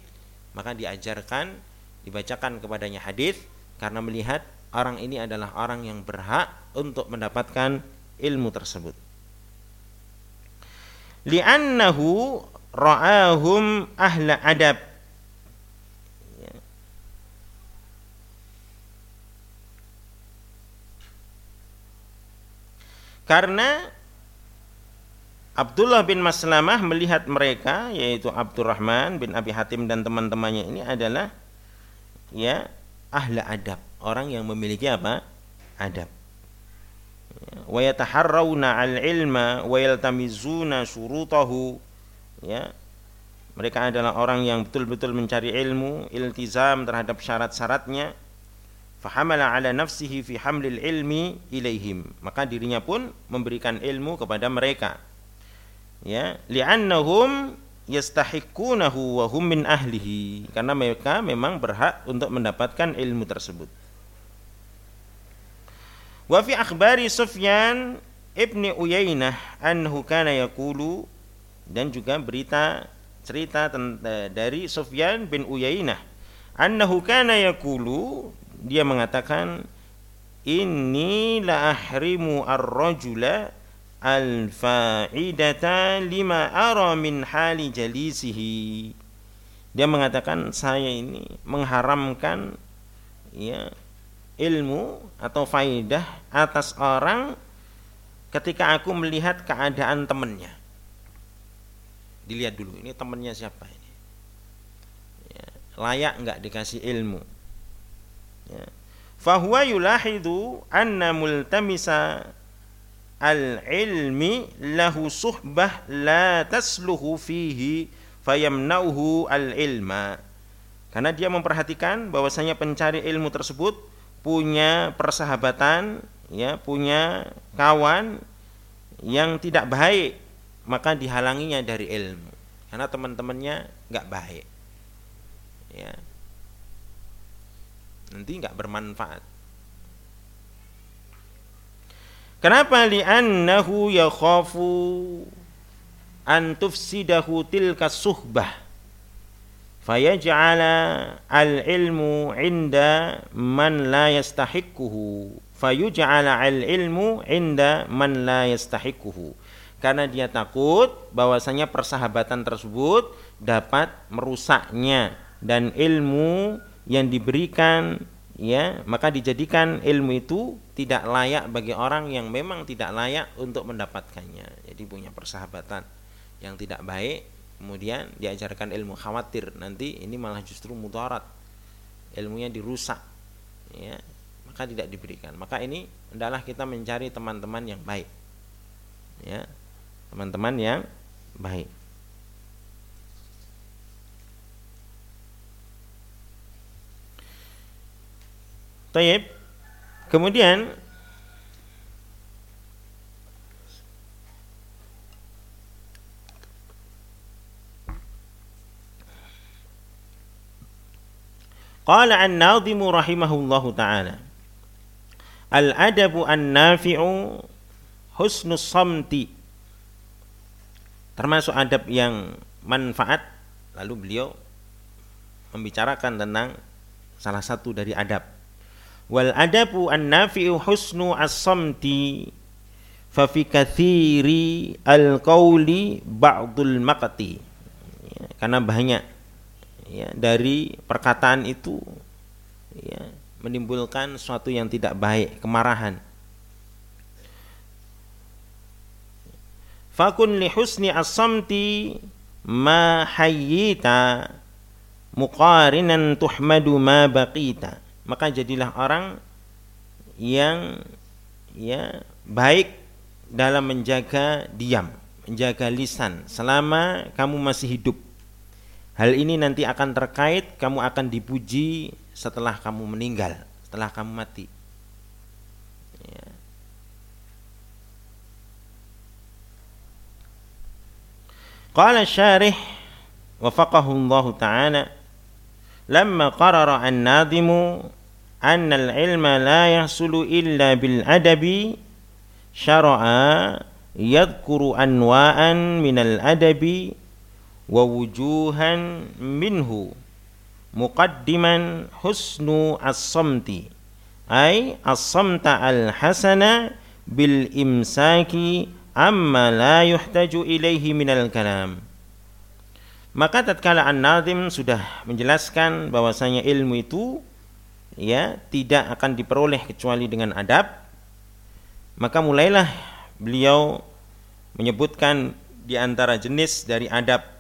maka diajarkan, dibacakan kepadanya hadis karena melihat orang ini adalah orang yang berhak untuk mendapatkan ilmu tersebut. Li'annahu ra'ahum ahla adab. Karena Abdullah bin Maslamah melihat mereka yaitu Abdurrahman bin Abi Hatim dan teman-temannya ini adalah ya ahla adab, orang yang memiliki apa? adab. Wa yataharrauna al-ilma wa yaltamizuna syurutahu. Ya. Mereka adalah orang yang betul-betul mencari ilmu iltizam terhadap syarat-syaratnya. Fahamala ala nafsihi fi hamlil ilmi ilaihim. Maka dirinya pun memberikan ilmu kepada mereka. Ya. Li'annahum yastahiqunahu wa hum min ahlihi. Karena mereka memang berhak untuk mendapatkan ilmu tersebut wa fi akhbari Sufyan ibni Uyainah anhu kana yaqulu dan juga berita cerita dari Sufyan bin Uyainah. Annahu kana yaqulu dia mengatakan inni la ahrimu ar-rajula al-fa'idata lima ara min hali jalisihi. Dia mengatakan saya ini mengharamkan ya ilmu atau faidah atas orang ketika aku melihat keadaan temannya. Dilihat dulu ini temannya siapa ini? Ya, layak nggak dikasih ilmu? Ya. fahuwa yulahidu anna multamisa al-ilmi lahu suhbah la tasluhu fihi fayamnauhu al-ilma. Karena dia memperhatikan bahwasanya pencari ilmu tersebut punya persahabatan ya punya kawan yang tidak baik maka dihalanginya dari ilmu. Karena teman-temannya nggak baik ya. Nanti nggak bermanfaat. Kenapa? Li'annahu yakhafu an tufsidahu tilka suhbah fayaj'ala al-ilmu 'inda man la yastahiquhu fayuj'ala al-ilmu 'inda man la yastahiquhu karena dia takut bahwasanya persahabatan tersebut dapat merusaknya dan ilmu yang diberikan ya maka dijadikan ilmu itu tidak layak bagi orang yang memang tidak layak untuk mendapatkannya. Jadi punya persahabatan yang tidak baik kemudian diajarkan ilmu khawatir. Nanti ini malah justru mudarat. Ilmunya dirusak. Ya maka tidak diberikan. Maka ini adalah kita mencari teman-teman yang baik. Ya teman-teman yang baik. Taib. Kemudian Qala an-nadhimu rahimahullahu ta'ala. Al-adabu an-nafi'u husnus samti. Termasuk adab yang manfaat Lalu beliau membicarakan tentang salah satu dari adab. Wal adabu an nafi'u husnu as-samti fa fi kathiri al qawli ba'dul maqti. Ya, karena banyak ya, dari perkataan itu ya, menimbulkan suatu yang tidak baik kemarahan. Fakun li husni as-samti ma hayyita muqarinan tuhmadu ma baqita. Maka jadilah orang yang ya baik dalam menjaga diam menjaga lisan selama kamu masih hidup Hal ini nanti akan terkait kamu akan dipuji setelah kamu meninggal, setelah kamu mati. Ya. Qala syarih wafaqahu Allah Ta'ala lamma qarara an-nadimu anna al-ilma la yahsulu illa bil adabi syara'a yadhkuru anwa'an minal adabi wa wujuhan minhu muqaddiman husnu as-samti ay as-samta al-hasana bil imsaki amma la yuhtaju ilaihi minal kalam. Maka tatkala An-Nazim sudah menjelaskan bahwasanya ilmu itu ya tidak akan diperoleh kecuali dengan adab maka mulailah beliau menyebutkan di antara jenis dari adab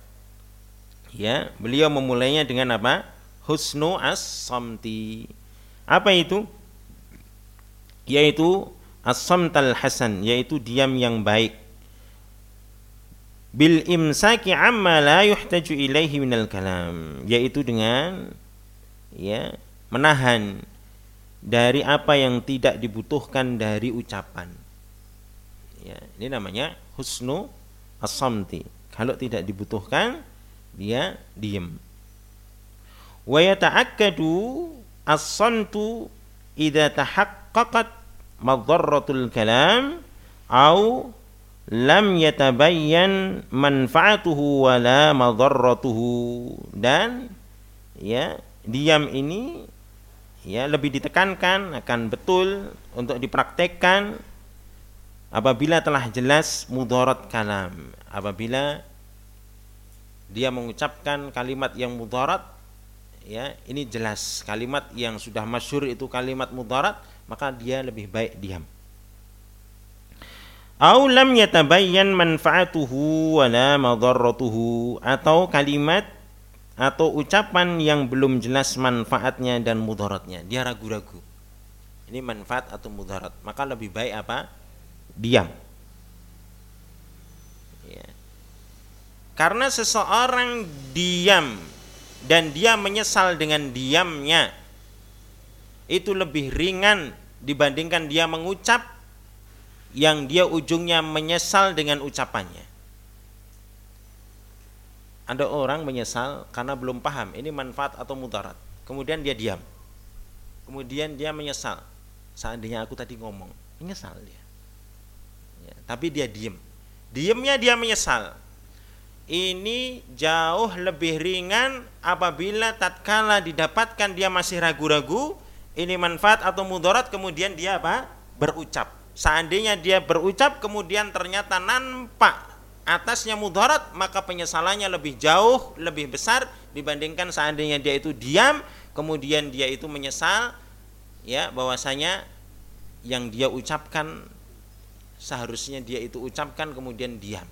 ya beliau memulainya dengan apa? Husnu as-samti. Apa itu? Yaitu as-samtal hasan yaitu diam yang baik. Bil imsaki amma la yuhtaju ilaihi minal kalam. Yaitu dengan ya menahan dari apa yang tidak dibutuhkan dari ucapan. Ya ini namanya husnu as-samti. Kalau tidak dibutuhkan dia diem. Wa yata'akkadu as-samtu idza tahaqqaqat madarratul kalam au lam yatabayyan manfaatuhu wala madarratuhu dan ya diam ini ya lebih ditekankan akan betul untuk dipraktekkan apabila telah jelas mudarat kalam. Apabila dia mengucapkan kalimat yang mudarat ya ini jelas kalimat yang sudah masyhur itu kalimat mudarat maka dia lebih baik diam. Au lam yatabayyan manfaatuhu wala madarratuhu atau kalimat atau ucapan yang belum jelas manfaatnya dan mudaratnya. Dia ragu-ragu. Ini manfaat atau mudarat. Maka lebih baik apa? Diam. Karena seseorang diam dan dia menyesal dengan diamnya itu lebih ringan dibandingkan dia mengucap yang dia ujungnya menyesal dengan ucapannya. Ada orang menyesal karena belum paham ini manfaat atau mudarat. Kemudian dia diam. Kemudian dia menyesal. Seandainya aku tadi ngomong, menyesal dia. Ya, tapi dia diam. Diamnya dia menyesal. Ini jauh lebih ringan apabila tatkala didapatkan dia masih ragu-ragu, ini manfaat atau mudarat kemudian dia apa? berucap. Seandainya dia berucap kemudian ternyata nampak atasnya mudarat maka penyesalannya lebih jauh, lebih besar dibandingkan seandainya dia itu diam kemudian dia itu menyesal ya bahwasanya yang dia ucapkan seharusnya dia itu ucapkan kemudian diam.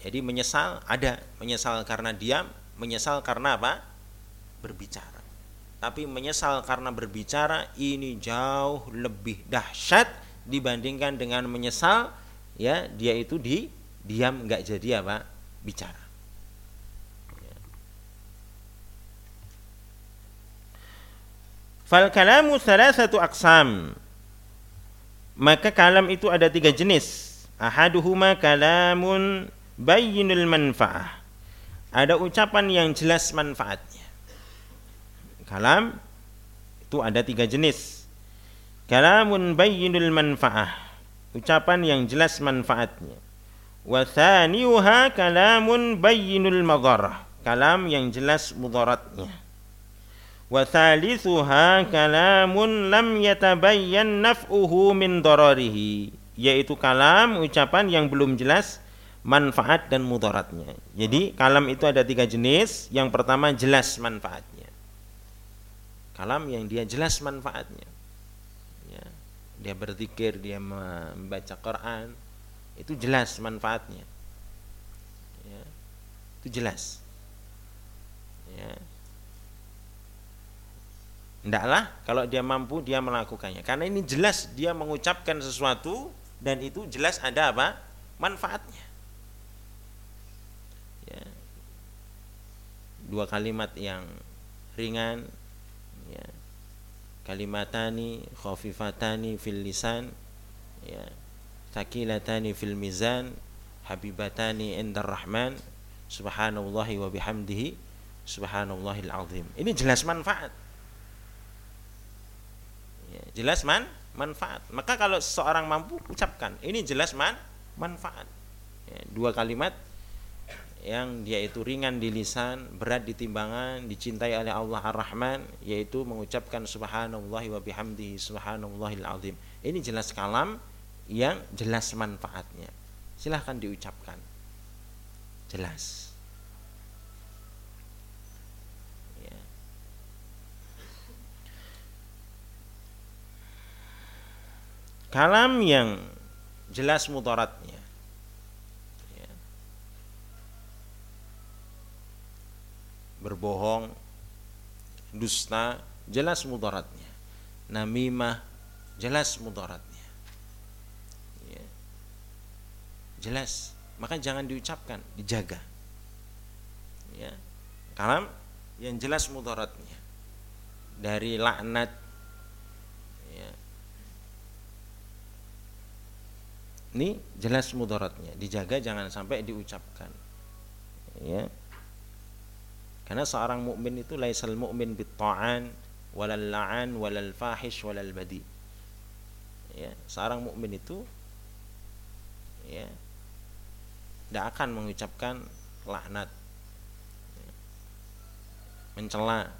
Jadi menyesal ada, menyesal karena diam, menyesal karena apa? berbicara. Tapi menyesal karena berbicara ini jauh lebih dahsyat dibandingkan dengan menyesal ya dia itu di diam nggak jadi apa? Bicara. Fal salah satu aksam maka kalam itu ada tiga jenis. Ahaduhuma kalamun bayyinul manfaah ada ucapan yang jelas manfaatnya Kalam itu ada tiga jenis. Kalamun bayyinul manfaah. Ucapan yang jelas manfaatnya. Wa thaniyuha kalamun bayyinul madarah. Kalam yang jelas mudaratnya. Wa thalithuha kalamun lam yatabayyan naf'uhu min dararihi. Yaitu kalam ucapan yang belum jelas manfaat dan mudaratnya. Jadi kalam itu ada tiga jenis. Yang pertama jelas manfaatnya kalam yang dia jelas manfaatnya ya. dia berzikir dia membaca Quran itu jelas manfaatnya ya, itu jelas ya. Ndaklah kalau dia mampu dia melakukannya karena ini jelas dia mengucapkan sesuatu dan itu jelas ada apa manfaatnya dua kalimat yang ringan ya. kalimatani khafifatani fil lisan ya. Sakilatani fil mizan habibatani indar rahman subhanallahi wa bihamdihi subhanallahil azim. Ini jelas manfaat. Ya, jelas man manfaat. Maka kalau seorang mampu ucapkan. Ini jelas man manfaat. Ya, dua kalimat yang dia itu ringan di lisan, berat di timbangan, dicintai oleh Allah Ar-Rahman, yaitu mengucapkan subhanallah wa bihamdihi subhanallahil azim. Ini jelas kalam yang jelas manfaatnya. Silahkan diucapkan. Jelas. kalam yang jelas mudaratnya ya. Berbohong dusta jelas mudaratnya. Namimah jelas mudaratnya. Ya. jelas. Maka jangan diucapkan dijaga. Ya. Kalam yang jelas mudaratnya. Dari laknat. Ini jelas mudaratnya. Dijaga jangan sampai diucapkan. Ya karena seorang mukmin itu laisal mukmin bitta'an walal la'an walal fahish walal badi ya seorang mukmin itu ya tidak akan mengucapkan laknat ya. mencela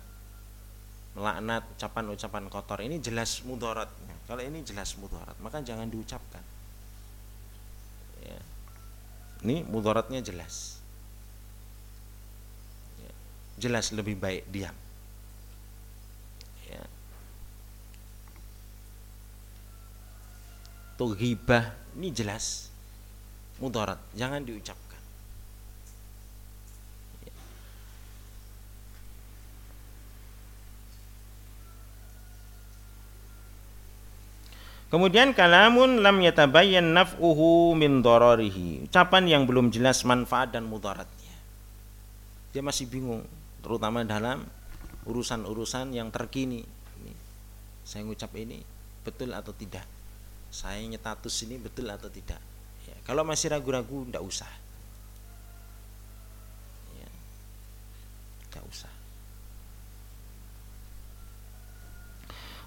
melaknat ucapan-ucapan kotor ini jelas mudaratnya kalau ini jelas mudarat maka jangan diucapkan ini mudaratnya jelas. Ya, jelas lebih baik diam. Ya. Tuh ini jelas mudarat, jangan diucapkan. Kemudian kalamun lam yatabayyan naf'uhu min dararihi. Ucapan yang belum jelas manfaat dan mudaratnya. Dia masih bingung, terutama dalam urusan-urusan yang terkini. Ini, saya ngucap ini betul atau tidak? Saya nyetatus ini betul atau tidak? Ya, kalau masih ragu-ragu, tidak usah. Ya, tidak usah.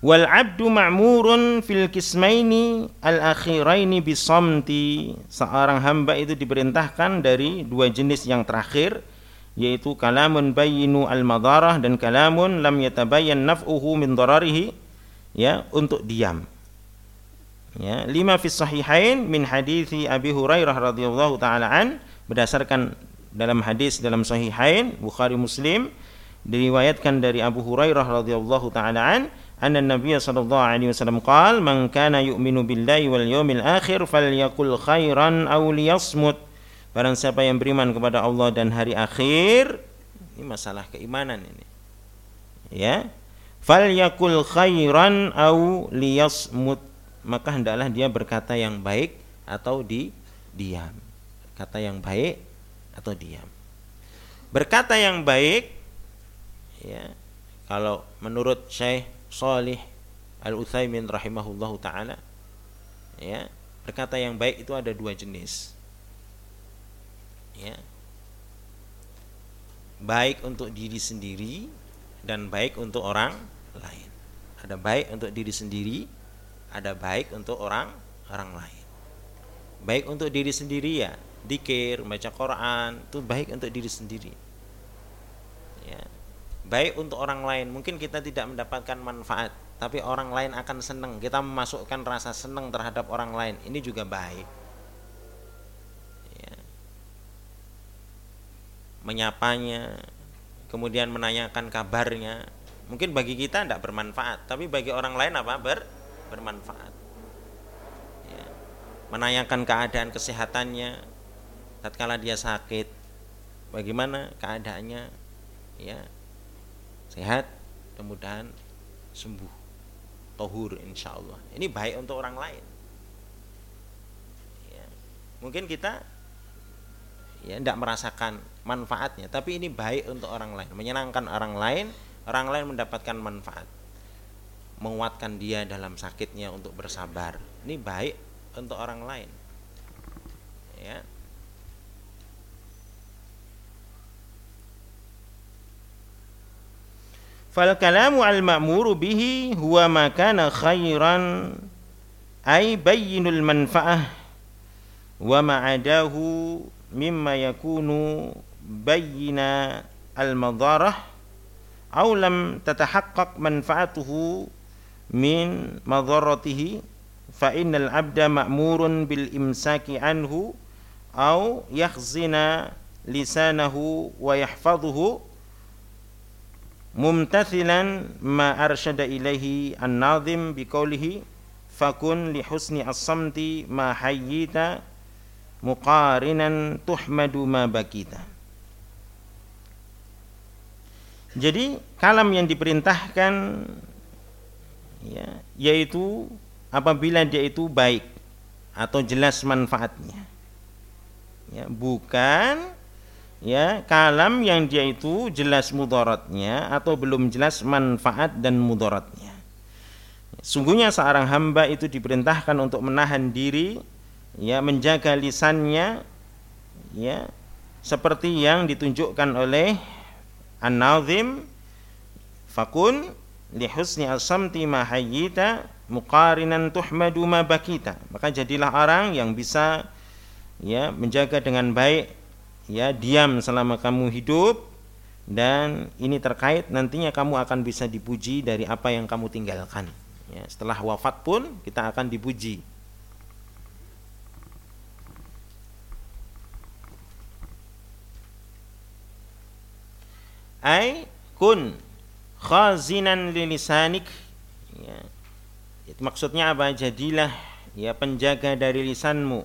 wal abdu ma'murun fil kismaini al akhiraini bisamti seorang hamba itu diperintahkan dari dua jenis yang terakhir yaitu kalamun bayyinu al madarah dan kalamun lam yatabayyan naf'uhu min dararihi ya untuk diam. Ya lima fi sahihain min hadithi Abi Hurairah radhiyallahu taala an berdasarkan dalam hadis dalam sahihain Bukhari Muslim diriwayatkan dari Abu Hurairah radhiyallahu taala an anna Nabi sallallahu alaihi wasallam qal man kana yu'minu billahi wal yawmil akhir falyakul khairan aw liyasmut barang siapa yang beriman kepada Allah dan hari akhir ini masalah keimanan ini. Ya. Falyakul khairan aw liyasmut. Maka hendaklah dia berkata yang baik atau di diam kata yang baik atau diam. Berkata yang baik ya kalau menurut Syekh Salih Al Utsaimin rahimahullahu taala ya berkata yang baik itu ada dua jenis ya. Baik untuk diri sendiri dan baik untuk orang lain. Ada baik untuk diri sendiri ada baik untuk orang orang lain. Baik untuk diri sendiri ya dikir baca Quran itu baik untuk diri sendiri. Ya. Baik untuk orang lain mungkin kita tidak mendapatkan manfaat tapi orang lain akan senang kita memasukkan rasa senang terhadap orang lain ini juga baik menyapanya kemudian menanyakan kabarnya. Mungkin bagi kita tidak bermanfaat tapi bagi orang lain apa? Ber bermanfaat. Menanyakan keadaan kesehatannya tatkala dia sakit bagaimana keadaannya? Ya. Sehat mudah-mudahan sembuh tohur insya Allah. Ini baik untuk orang lain. Ya. mungkin kita ya tidak merasakan manfaatnya. Tapi ini baik untuk orang lain menyenangkan orang lain orang lain mendapatkan manfaat. Menguatkan dia dalam sakitnya untuk bersabar. Ini baik untuk orang lain. Ya. Fal kalamu al ma'muru bihi huwa ma kana khairan ay bayyinul manfaah wa ma'adahu mimma yakunu bayyina al madarah aw lam tatahaqqaq manfaatuhu min madaratihi fa innal abda ma'murun bil imsaki anhu aw yakhzina lisanahu wa yahfazuhu mumtathilan ma arsyada ilaihi an-nazim biqaulihi fakun muqarinan tuhmadu ma bakita. Jadi kalam yang diperintahkan ya, yaitu apabila dia itu baik atau jelas manfaatnya. Ya, bukan ya kalam yang dia itu jelas mudaratnya atau belum jelas manfaat dan mudaratnya. Sungguhnya seorang hamba itu diperintahkan untuk menahan diri ya menjaga lisannya ya seperti yang ditunjukkan oleh An-Nazim fakun li husni as-samti ma hayyita muqarinan tuhmadu ma bakita. Maka jadilah orang yang bisa ya menjaga dengan baik ya diam selama kamu hidup dan ini terkait nantinya kamu akan bisa dipuji dari apa yang kamu tinggalkan. Ya, setelah wafat pun kita akan dipuji ai? Kun. Khazinan lilisanik ya. maksudnya apa? Jadilah ya penjaga dari lisanmu.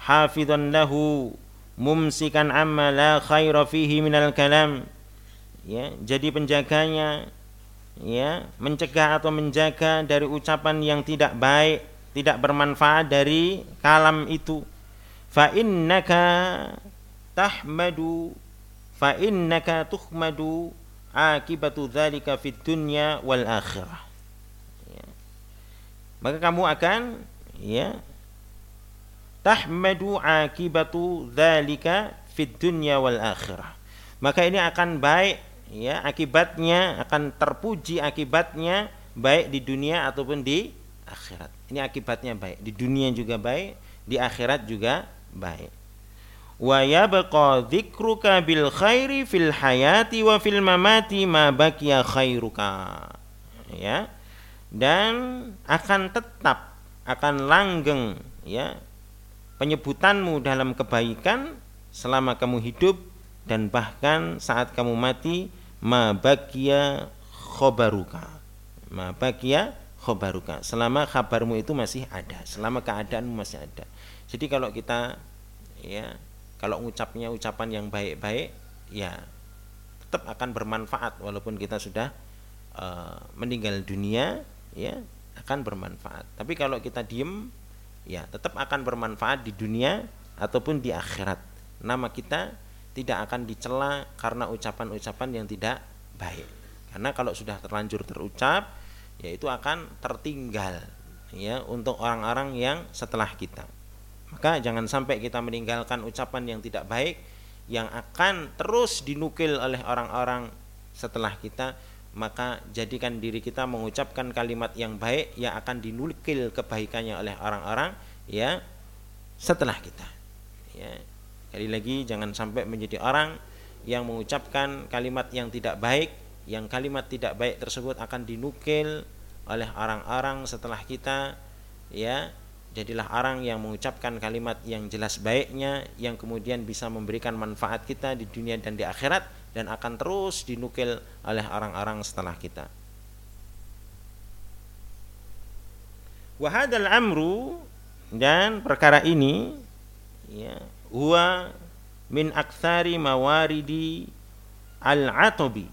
Hafidhan lahu. Mumsikan amma la khaira fihi minal kalam. Ya jadi penjaganya ya mencegah atau menjaga dari ucapan yang tidak baik tidak bermanfaat dari kalam itu. Fa innaka tahmadu fa innaka tuhmadu akibatu dzalika fid dunya wal akhirah ya. maka kamu akan ya tahmadu akibatu dzalika fid dunya wal akhirah. Maka ini akan baik ya akibatnya akan terpuji akibatnya baik di dunia ataupun di akhirat. Ini akibatnya baik di dunia juga baik, di akhirat juga baik. Wa yabqa dzikruka bil khairi fil hayati wa fil mamati ma baqiya khairuka. Ya. Dan akan tetap akan langgeng ya penyebutanmu dalam kebaikan selama kamu hidup dan bahkan saat kamu mati ma bagia khobaruka ma bagia khobaruka selama kabarmu itu masih ada selama keadaanmu masih ada jadi kalau kita ya kalau ngucapnya ucapan yang baik-baik ya tetap akan bermanfaat walaupun kita sudah uh, meninggal dunia ya akan bermanfaat tapi kalau kita diem ya tetap akan bermanfaat di dunia ataupun di akhirat. Nama kita tidak akan dicela karena ucapan-ucapan yang tidak baik. Karena kalau sudah terlanjur terucap, ya itu akan tertinggal ya untuk orang-orang yang setelah kita. Maka jangan sampai kita meninggalkan ucapan yang tidak baik yang akan terus dinukil oleh orang-orang setelah kita. Maka jadikan diri kita mengucapkan kalimat yang baik yang akan dinukil kebaikannya oleh orang-orang ya setelah kita. Ya. Kali lagi jangan sampai menjadi orang yang mengucapkan kalimat yang tidak baik yang kalimat tidak baik tersebut akan dinukil oleh orang-orang setelah kita ya jadilah orang yang mengucapkan kalimat yang jelas baiknya yang kemudian bisa memberikan manfaat kita di dunia dan di akhirat dan akan terus dinukil oleh orang-orang setelah kita. Wahadal amru dan perkara ini ya huwa min aktsari mawaridi al-atabi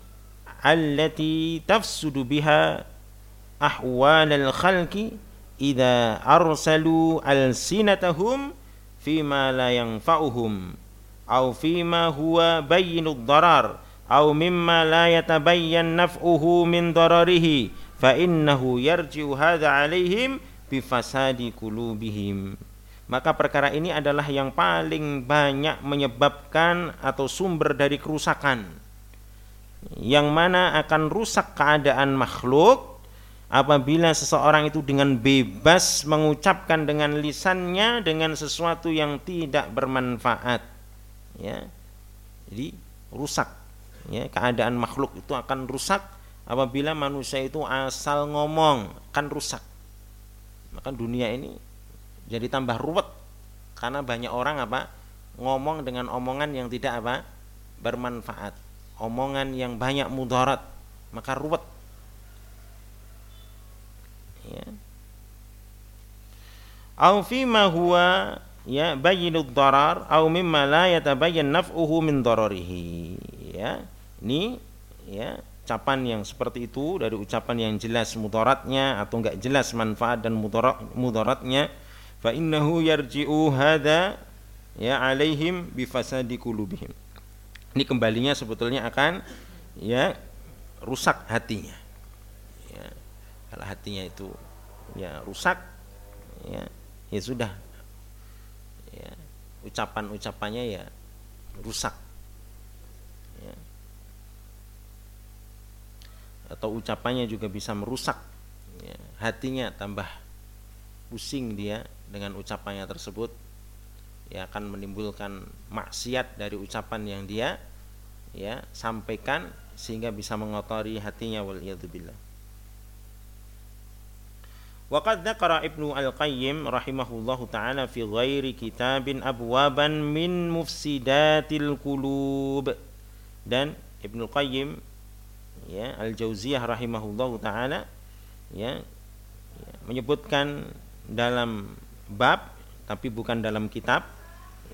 allati tafsudu biha ahwal al-khalqi idza arsalu al-sinatahum fima la yanfa'uhum aw fima huwa bayyinu darar aw mimma la yatabayyan naf'uhu min dararihi fa innahu yarji'u hadha 'alaihim bi fasadi qulubihim. Maka perkara ini adalah yang paling banyak menyebabkan atau sumber dari kerusakan. Yang mana akan rusak keadaan makhluk apabila seseorang itu dengan bebas mengucapkan dengan lisannya dengan sesuatu yang tidak bermanfaat ya jadi rusak ya keadaan makhluk itu akan rusak. Apabila manusia itu asal ngomong akan rusak. Maka dunia ini jadi tambah ruwet karena banyak orang apa ngomong dengan omongan yang tidak apa bermanfaat. Omongan yang banyak mudarat maka ruwet ya au ma huwa ya bayyinu darar au mimma la yatabayyan naf'uhu min dararihi. Ya ini ya ucapan yang seperti itu dari ucapan yang jelas mudaratnya atau enggak jelas manfaat dan mudarat mudaratnya fa innahu yarji'u hada ya alaihim bi fasadi qulubihim. Ini kembalinya sebetulnya akan ya rusak hatinya kalau hatinya itu ya rusak ya ya sudah ya ucapan-ucapannya ya rusak ya. atau ucapannya juga bisa merusak ya. hatinya tambah pusing dia dengan ucapannya tersebut ya akan menimbulkan maksiat dari ucapan yang dia ya sampaikan sehingga bisa mengotori hatinya wal Waqad dzakara Ibnu Al-Qayyim rahimahullahu taala fi ghairi kitabin abwaban min mufsidatil qulub. Dan Ibnu Qayyim ya Al-Jauziyah rahimahullahu taala ya, ya menyebutkan dalam bab tapi bukan dalam kitab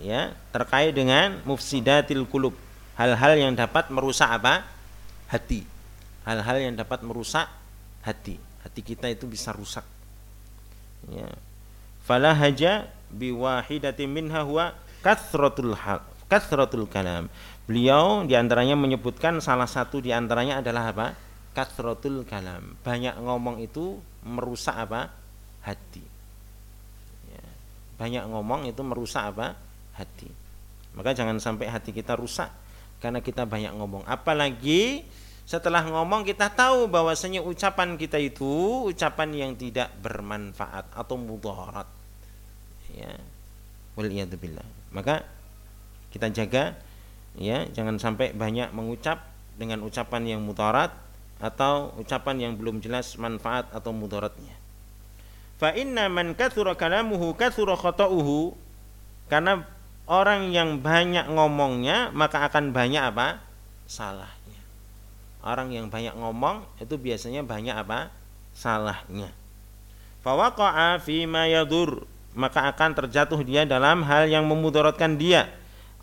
ya terkait dengan mufsidatil qulub. Hal-hal yang dapat merusak apa? Hati. Hal-hal yang dapat merusak hati. Hati kita itu bisa rusak ya. Fala haja biwahidatin minha huwa kathratul hal kathratul kalam. Beliau di antaranya menyebutkan salah satu di antaranya adalah apa? Kathratul kalam. Banyak ngomong itu merusak apa? Hati. Ya. banyak ngomong itu merusak apa? Hati. Maka jangan sampai hati kita rusak karena kita banyak ngomong. Apalagi setelah ngomong kita tahu bahwasanya ucapan kita itu ucapan yang tidak bermanfaat atau mudarat. Ya. Waliyadzubillah maka kita jaga ya jangan sampai banyak mengucap dengan ucapan yang mudarat atau ucapan yang belum jelas manfaat atau mudaratnya. Fa inna man kathura kalamuhu kathura khata'uhu. Karena orang yang banyak ngomongnya maka akan banyak apa? Salah orang yang banyak ngomong itu biasanya banyak apa? Salahnya. Fawaqa'a fi ma yadur. Maka akan terjatuh dia dalam hal yang memudaratkan dia.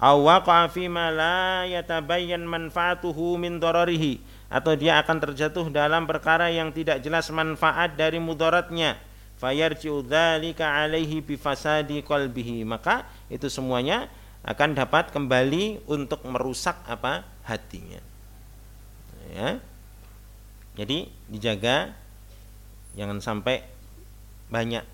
Aw fi ma la yatabayyan manfaatuhu min dararihi. Atau dia akan terjatuh dalam perkara yang tidak jelas manfaat dari mudaratnya. Fayarji'u dzalika alaihi bi fasadi qalbihi. Maka itu semuanya akan dapat kembali untuk merusak apa? Hatinya ya. Jadi dijaga jangan sampai banyak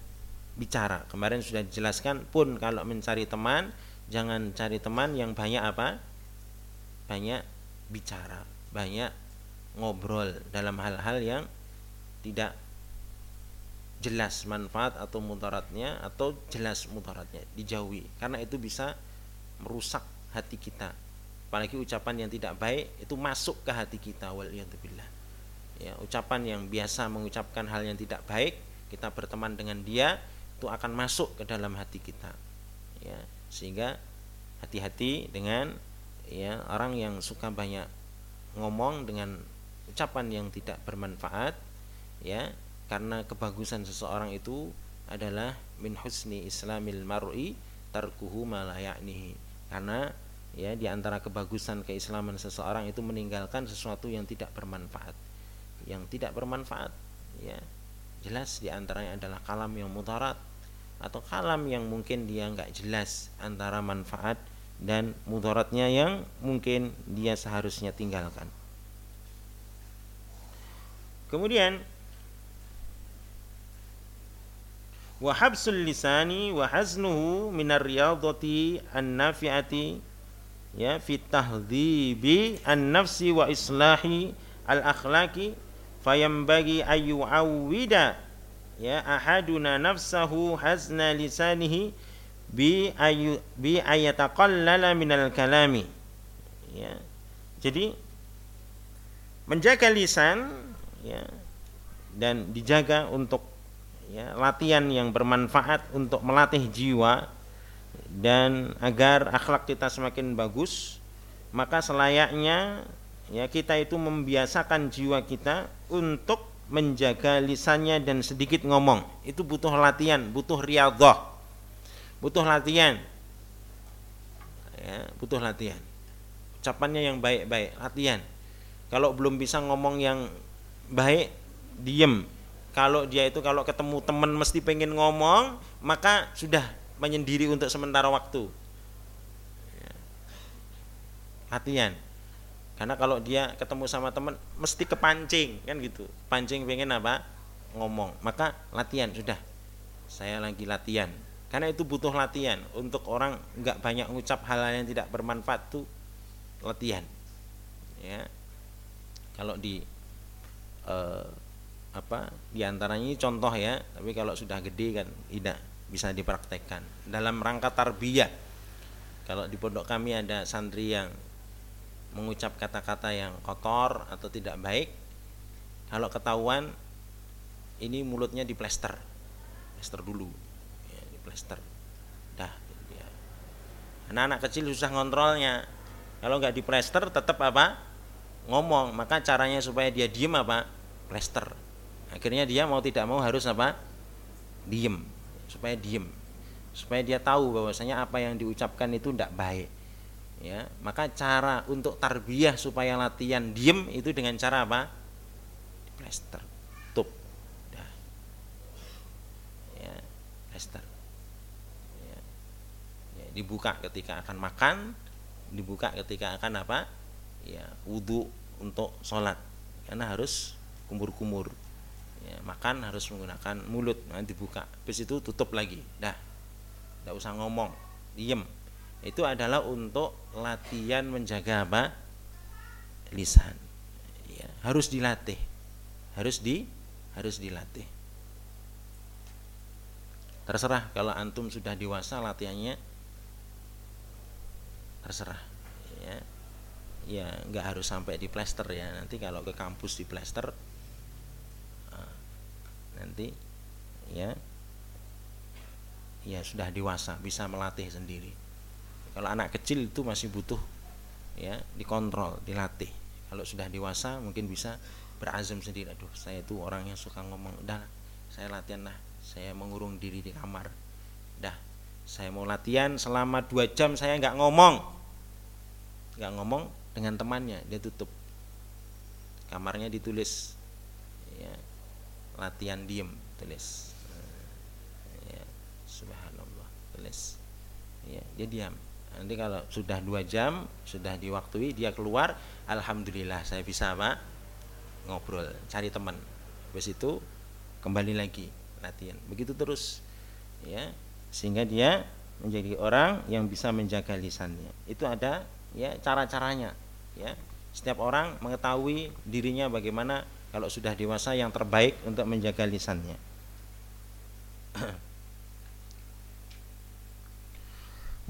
bicara. Kemarin sudah dijelaskan pun kalau mencari teman jangan cari teman yang banyak apa? Banyak bicara banyak ngobrol dalam hal-hal yang tidak jelas manfaat atau mudaratnya atau jelas mudaratnya dijauhi. Karena itu bisa merusak hati kita apalagi ucapan yang tidak baik itu masuk ke hati kita waliyadzubillah ya ucapan yang biasa mengucapkan hal yang tidak baik kita berteman dengan dia itu akan masuk ke dalam hati kita ya sehingga hati-hati dengan ya orang yang suka banyak ngomong dengan ucapan yang tidak bermanfaat ya karena kebagusan seseorang itu adalah min husni islamil mar'i tarkuhu ma. Karena ya di antara kebagusan keislaman seseorang itu meninggalkan sesuatu yang tidak bermanfaat. Yang tidak bermanfaat ya jelas di antaranya adalah kalam yang mutarat atau kalam yang mungkin dia nggak jelas antara manfaat dan mudaratnya yang mungkin dia seharusnya tinggalkan. Kemudian wa habsul lisani wa haznuhu minar riyadati an-nafi'ati ya fi tahdhibi an-nafsi wa islahi al-akhlaqi fayambagi ayu awida ya ahaduna nafsahu hazna lisanihi bi ayu bi ayataqallala minal kalami. Ya jadi menjaga lisan ya dan dijaga untuk ya latihan yang bermanfaat untuk melatih jiwa dan agar akhlak kita semakin bagus maka selayaknya ya kita itu membiasakan jiwa kita untuk menjaga lisannya dan sedikit ngomong. Itu butuh latihan butuh riyadhah. Butuh latihan. Ya, butuh latihan. Ucapannya yang baik-baik latihan. Kalau belum bisa ngomong yang baik diem. Kalau dia itu kalau ketemu teman mesti pengen ngomong maka sudah menyendiri untuk sementara waktu. Latihan. Karena kalau dia ketemu sama teman mesti kepancing kan gitu. Pancing pengen apa? Ngomong. Maka latihan sudah. Saya lagi latihan. Karena itu butuh latihan. Untuk orang nggak banyak ngucap hal-hal yang tidak bermanfaat tuh latihan. Ya. Kalau di eh, apa di antaranya ini contoh ya. Tapi kalau sudah gede kan tidak bisa dipraktekkan. Dalam rangka tarbiyah kalau di pondok kami ada santri yang mengucap kata-kata yang kotor atau tidak baik kalau ketahuan ini mulutnya diplester. Plester dulu. Ya, diplester. Dah ya. anak-anak kecil susah ngontrolnya. Kalau nggak diplester tetap apa? Ngomong. Maka caranya supaya dia diem apa? Plester. Akhirnya dia mau tidak mau harus apa? Diem supaya diem. Supaya dia tahu bahwasanya apa yang diucapkan itu tidak baik. Ya maka cara untuk tarbiyah supaya latihan diem itu dengan cara apa? Plester. Tutup dah. Ya plester. Ya. ya dibuka ketika akan makan dibuka ketika akan apa? Ya wudhu untuk sholat. Karena harus kumur-kumur ya, makan harus menggunakan mulut nanti dibuka habis itu tutup lagi. Dah tidak usah ngomong diem. Itu adalah untuk latihan menjaga apa? Lisan. Ya, harus dilatih. Harus di harus dilatih. Terserah kalau antum sudah dewasa latihannya terserah. Ya ya nggak harus sampai di plester ya. Nanti kalau ke kampus di plester nanti ya ya sudah dewasa bisa melatih sendiri. Kalau anak kecil itu masih butuh ya dikontrol dilatih. Kalau sudah dewasa mungkin bisa berazam sendiri. Aduh saya itu orang yang suka ngomong udah saya latihan lah saya mengurung diri di kamar. Dah saya mau latihan selama dua jam saya nggak ngomong. Nggak ngomong dengan temannya dia tutup. Kamarnya ditulis ya, latihan diem tulis. Ya, subhanallah tulis. Ya, dia diam. Nanti kalau sudah dua jam sudah diwaktui dia keluar alhamdulillah saya bisa apa ngobrol cari teman. Habis itu kembali lagi latihan. Begitu terus ya. Sehingga dia menjadi orang yang bisa menjaga lisannya. Itu ada ya cara-caranya ya. Setiap orang mengetahui dirinya bagaimana kalau sudah dewasa yang terbaik untuk menjaga lisannya.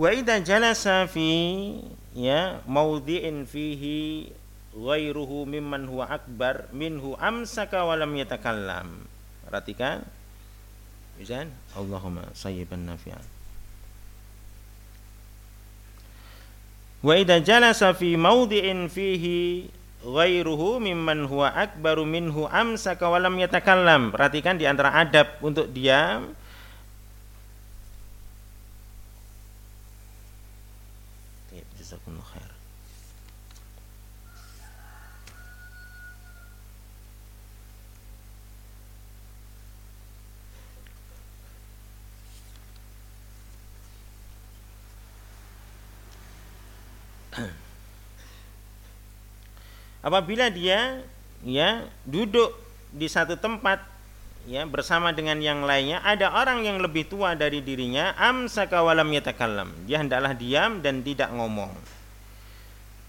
Wa idza jalasa fi ya maudhi'in fihi ghairuhu mimman huwa akbar minhu amsaka wa lam yatakallam. Perhatikan. Bisa Allahumma sayyiban nafi'an wa idza jalasa fi maudhi'in fihi ghairuhu mimman huwa akbaru minhu amsaka wa lam yatakallam. Perhatikan di antara adab untuk diam Jazakumullah Apabila dia ya duduk di satu tempat ya bersama dengan yang lainnya ada orang yang lebih tua dari dirinya amsaka walam yatakallam. Dia hendaklah diam dan tidak ngomong.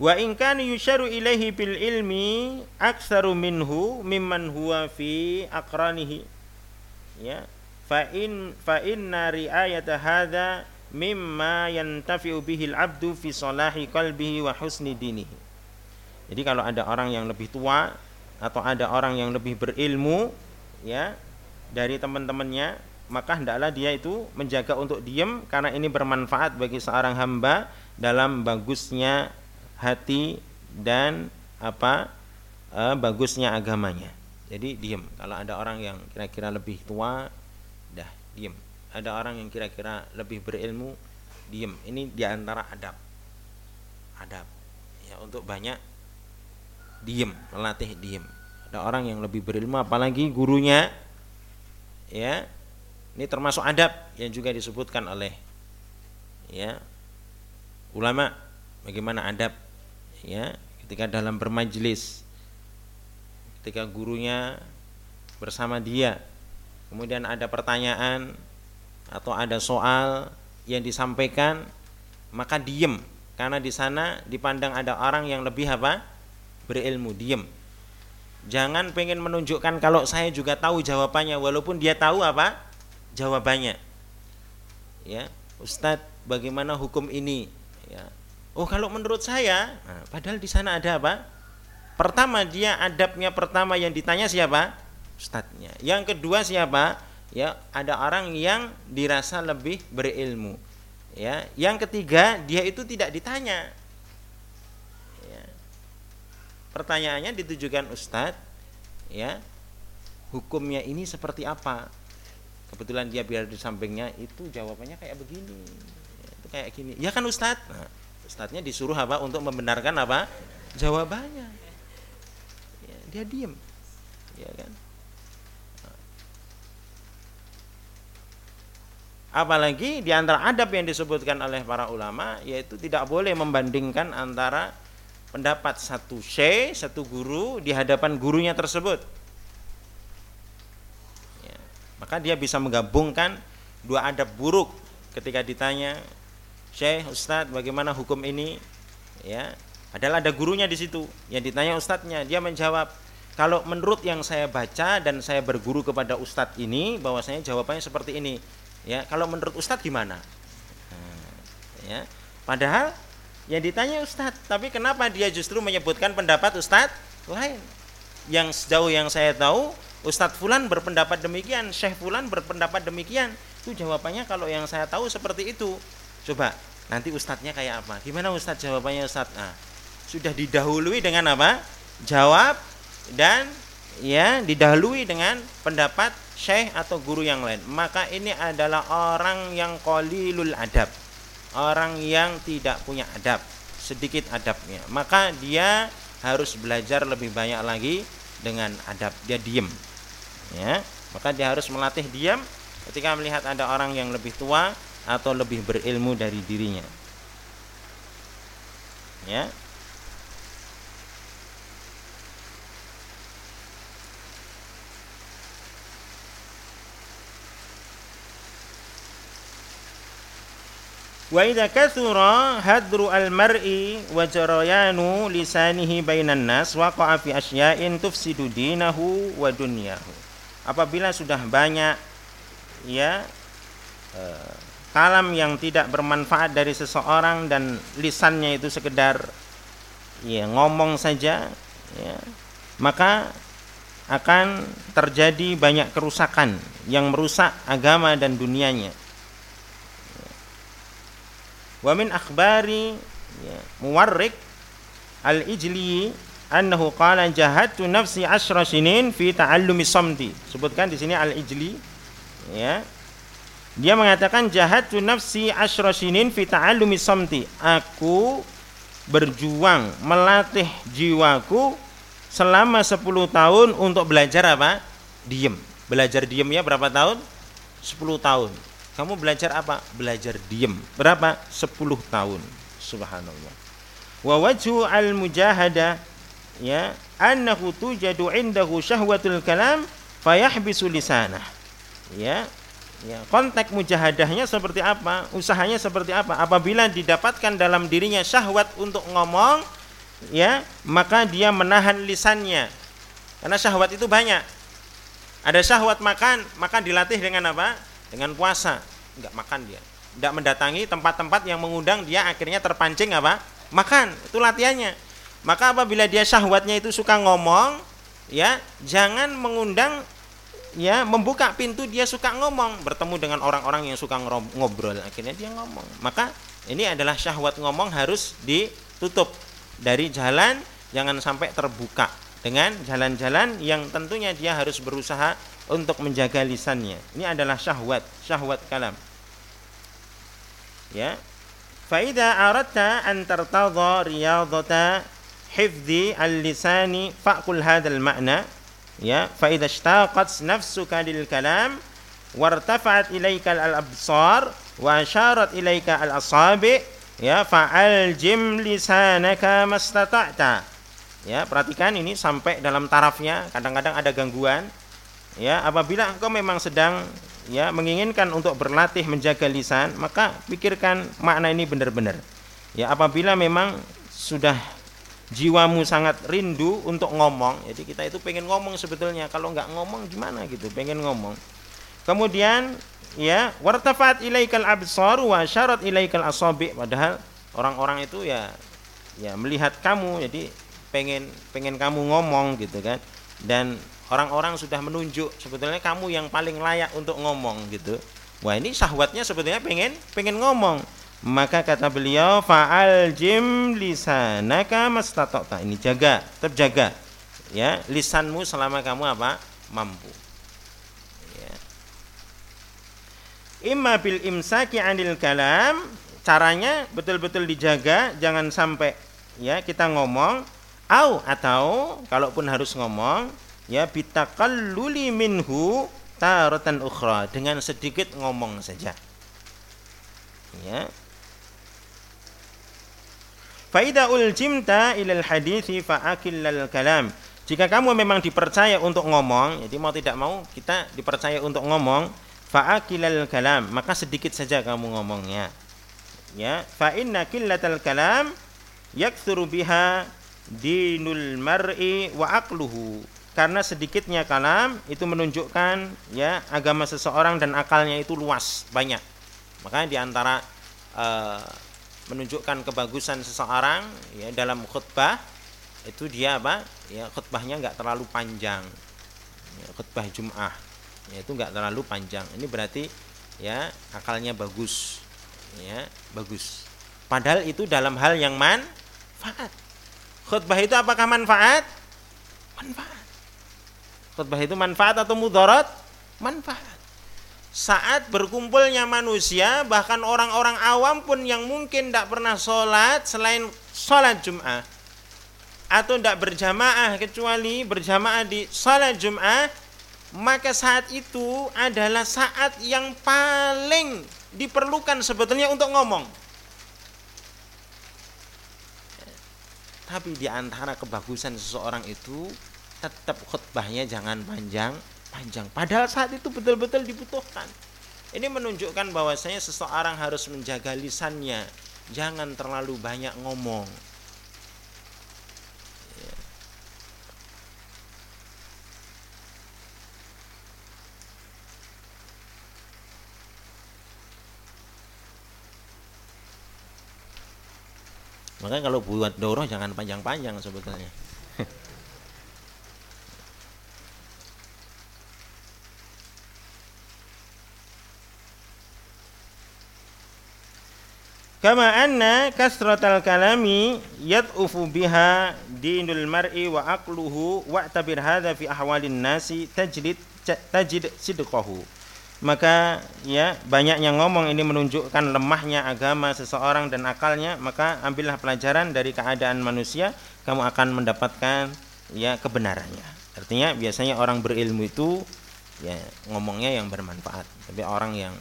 Wa in kana yusharu ilaihi bil ilmi aktsaru minhu mimman huwa fi aqranihi. Ya fa in fa inna riayata hadza mimma yantafi'u bihi al-'abdu fi salahi qalbihi wa husni dinihi jadi kalau ada orang yang lebih tua atau ada orang yang lebih berilmu ya dari teman-temannya maka hendaklah dia itu menjaga untuk diam karena ini bermanfaat bagi seorang hamba dalam bagusnya hati dan apa eh, bagusnya agamanya. Jadi diam. Kalau ada orang yang kira-kira lebih tua, dah diam. Ada orang yang kira-kira lebih berilmu, diam. Ini di antara adab. Adab. Ya untuk banyak diem melatih diem. Ada orang yang lebih berilmu apalagi gurunya ya. Ini termasuk adab yang juga disebutkan oleh ya ulama bagaimana adab ya ketika dalam bermajlis ketika gurunya bersama dia kemudian ada pertanyaan atau ada soal yang disampaikan maka diem. Karena di sana dipandang ada orang yang lebih apa berilmu, diem. Jangan pengen menunjukkan kalau saya juga tahu jawabannya walaupun dia tahu apa jawabannya. Ya, Ustadz, bagaimana hukum ini? Ya. Oh, kalau menurut saya, nah, padahal di sana ada apa? Pertama dia adabnya pertama yang ditanya siapa? Ustadznya. Yang kedua siapa? Ya, ada orang yang dirasa lebih berilmu. Ya, yang ketiga dia itu tidak ditanya, Pertanyaannya ditujukan Ustadz, ya hukumnya ini seperti apa? Kebetulan dia biar di sampingnya itu jawabannya kayak begini, ya, itu kayak gini. Ya kan Ustadz? Nah, Ustadznya disuruh apa untuk membenarkan apa jawabannya. Ya, dia diem, ya kan? Apalagi di antara adab yang disebutkan oleh para ulama yaitu tidak boleh membandingkan antara pendapat satu syekh, satu guru di hadapan gurunya tersebut. Ya, maka dia bisa menggabungkan dua adab buruk ketika ditanya, Syekh, Ustadz, bagaimana hukum ini? Ya, padahal ada gurunya di situ. Yang ditanya ustadznya, dia menjawab, kalau menurut yang saya baca dan saya berguru kepada ustadz ini, bahwasanya jawabannya seperti ini. Ya, kalau menurut ustadz gimana? Nah, ya, padahal yang ditanya Ustadz, tapi kenapa dia justru menyebutkan pendapat Ustadz lain? Yang sejauh yang saya tahu, Ustadz Fulan berpendapat demikian, Syekh Fulan berpendapat demikian. Itu jawabannya kalau yang saya tahu seperti itu. Coba nanti Ustadznya kayak apa? Gimana Ustadz jawabannya Ustadz? Nah, sudah didahului dengan apa? Jawab dan ya didahului dengan pendapat syekh atau guru yang lain. Maka ini adalah orang yang qalilul adab orang yang tidak punya adab, sedikit adabnya, maka dia harus belajar lebih banyak lagi dengan adab. Dia diem, ya. Maka dia harus melatih diam ketika melihat ada orang yang lebih tua atau lebih berilmu dari dirinya. Ya, Wa idza kathura hadru al-mar'i wa jarayanu lisanihi bainan nas waqa'a fi asya'in tufsidu dinahu wa dunyahu. Apabila sudah banyak ya eh, kalam yang tidak bermanfaat dari seseorang dan lisannya itu sekedar ya ngomong saja ya maka akan terjadi banyak kerusakan yang merusak agama dan dunianya wa min akhbari ya, muwarrik al-ijli annahu qala jahadtu nafsi asra sinin fi ta'allumi samti sebutkan di sini al-ijli ya dia mengatakan jahadtu nafsi asra sinin fi ta'allumi samti aku berjuang melatih jiwaku selama 10 tahun untuk belajar apa? Diem. Belajar diem ya berapa tahun? 10 tahun. Kamu belajar apa? Belajar diem. Berapa? 10 tahun. Subhanallah. Wa wajhu al mujahada ya annahu tujadu indahu syahwatul kalam fayahbisu lisanah. Ya, Ya, konteks mujahadahnya seperti apa? Usahanya seperti apa? Apabila didapatkan dalam dirinya syahwat untuk ngomong, ya, maka dia menahan lisannya. Karena syahwat itu banyak. Ada syahwat makan, maka dilatih dengan apa? Dengan puasa. Enggak makan dia. Tidak mendatangi tempat-tempat yang mengundang dia akhirnya terpancing apa? Makan. Itu latihannya. Maka apabila dia syahwatnya itu suka ngomong, ya, jangan mengundang ya membuka pintu dia suka ngomong bertemu dengan orang-orang yang suka ngobrol akhirnya dia ngomong maka ini adalah syahwat ngomong harus ditutup dari jalan jangan sampai terbuka dengan jalan-jalan yang tentunya dia harus berusaha untuk menjaga lisannya. Ini adalah syahwat syahwat kalam. Ya. Faida aradta an tartadha riyadata hifdhi al-lisani fa'kul hadzal ma'na. Ya. Fa idza ishtaqat nafsuka lil kalam wartafa'at ilaika al absar wa asharat ilaika al asabi ya fa'al jim lisanaka mastata'ta. Ya perhatikan ini sampai dalam tarafnya kadang-kadang ada gangguan ya apabila engkau memang sedang ya menginginkan untuk berlatih menjaga lisan maka pikirkan makna ini benar-benar. Ya apabila memang sudah jiwamu sangat rindu untuk ngomong jadi kita itu pengen ngomong sebetulnya. Kalau nggak ngomong gimana gitu? Pengen ngomong. Kemudian ya wartafat ilaikal absar wa syarat ilaikal asabi padahal orang-orang itu ya ya melihat kamu jadi pengen pengen kamu ngomong gitu kan. Dan orang-orang sudah menunjuk sebetulnya kamu yang paling layak untuk ngomong gitu. Wah ini syahwatnya sebetulnya pengen pengen ngomong. Maka kata beliau fa'al jim lisanaka mastata'ta. Ini jaga tetap jaga ya. Lisanmu selama kamu apa? Mampu. Ya. imma bil imsaki anil kalam caranya betul-betul dijaga jangan sampai ya kita ngomong au atau kalaupun harus ngomong ya bitakalluli minhu taratan ukhra dengan sedikit ngomong saja ya Faida uljimta ilal hadithi fa'akillal kalam. Jika kamu memang dipercaya untuk ngomong, jadi mau tidak mau kita dipercaya untuk ngomong, fa'akillal kalam, maka sedikit saja kamu ngomongnya. Ya, fa inna killatal kalam yaktsuru biha dinul mar'i wa aqluhu. Karena sedikitnya kalam itu menunjukkan ya agama seseorang dan akalnya itu luas, banyak. Makanya di antara uh, menunjukkan kebagusan seseorang ya dalam khutbah itu dia apa? Ya khutbahnya nggak terlalu panjang. Ya, khutbah Jum'ah. Ya, itu nggak terlalu panjang. Ini berarti ya akalnya bagus. Ya bagus. Padahal itu dalam hal yang manfaat. Khutbah itu apakah manfaat? Manfaat khutbah itu manfaat atau mudarat? Manfaat. Saat berkumpulnya manusia bahkan orang-orang awam pun yang mungkin tidak pernah sholat selain sholat Jum'ah. Atau tidak berjamaah kecuali berjamaah di sholat Jum'ah maka saat itu adalah saat yang paling diperlukan sebetulnya untuk ngomong. Tapi di antara kebagusan seseorang itu tetap khutbahnya jangan panjang panjang. Padahal saat itu betul-betul dibutuhkan. Ini menunjukkan bahwasanya seseorang harus menjaga lisannya, jangan terlalu banyak ngomong. Ya. Makanya kalau buat doroh jangan panjang-panjang sebetulnya. Kama anna kasratal kalami yad'ufu biha dinul mar'i wa aqluhu wa tabir hadha fi ahwalin nasi tajlid tajid sidqahu. maka ya banyaknya ngomong ini menunjukkan lemahnya agama seseorang dan akalnya maka ambillah pelajaran dari keadaan manusia kamu akan mendapatkan ya kebenarannya artinya biasanya orang berilmu itu ya ngomongnya yang bermanfaat tapi orang yang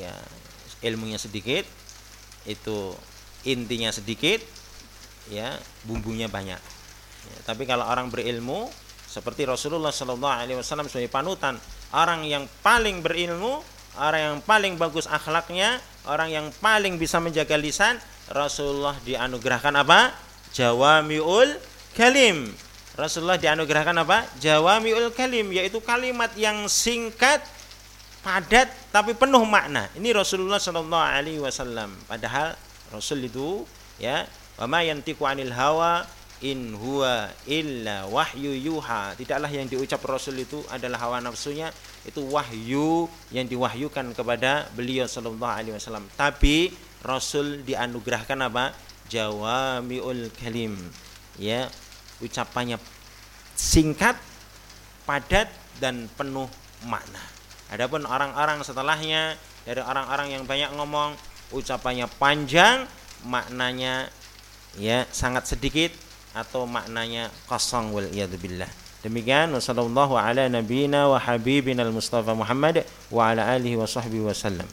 ya ilmunya sedikit itu intinya sedikit ya bumbunya banyak ya, tapi kalau orang berilmu seperti Rasulullah Shallallahu Alaihi Wasallam sebagai panutan orang yang paling berilmu, orang yang paling bagus akhlaknya, orang yang paling bisa menjaga lisan, Rasulullah dianugerahkan apa? Jawamiul kalim. Rasulullah dianugerahkan apa? Jawamiul kalim, yaitu kalimat yang singkat, padat tapi penuh makna. Ini Rasulullah Shallallahu Alaihi Wasallam. Padahal Rasul itu ya, wa ma yantiqu anil hawa in huwa illa wahyu yuha tidaklah yang diucap Rasul itu adalah hawa nafsunya itu wahyu yang diwahyukan kepada beliau sallallahu alaihi wasallam tapi Rasul dianugerahkan apa jawamiul kalim ya ucapannya singkat padat dan penuh makna adapun orang-orang setelahnya dari orang-orang yang banyak ngomong ucapannya panjang maknanya ya sangat sedikit atau maknanya kosong wal billah. Demikian wasallallahu ala nabiyina wa habibina al-Mustafa Muhammad wa ala alihi wa sahbihi wasallam.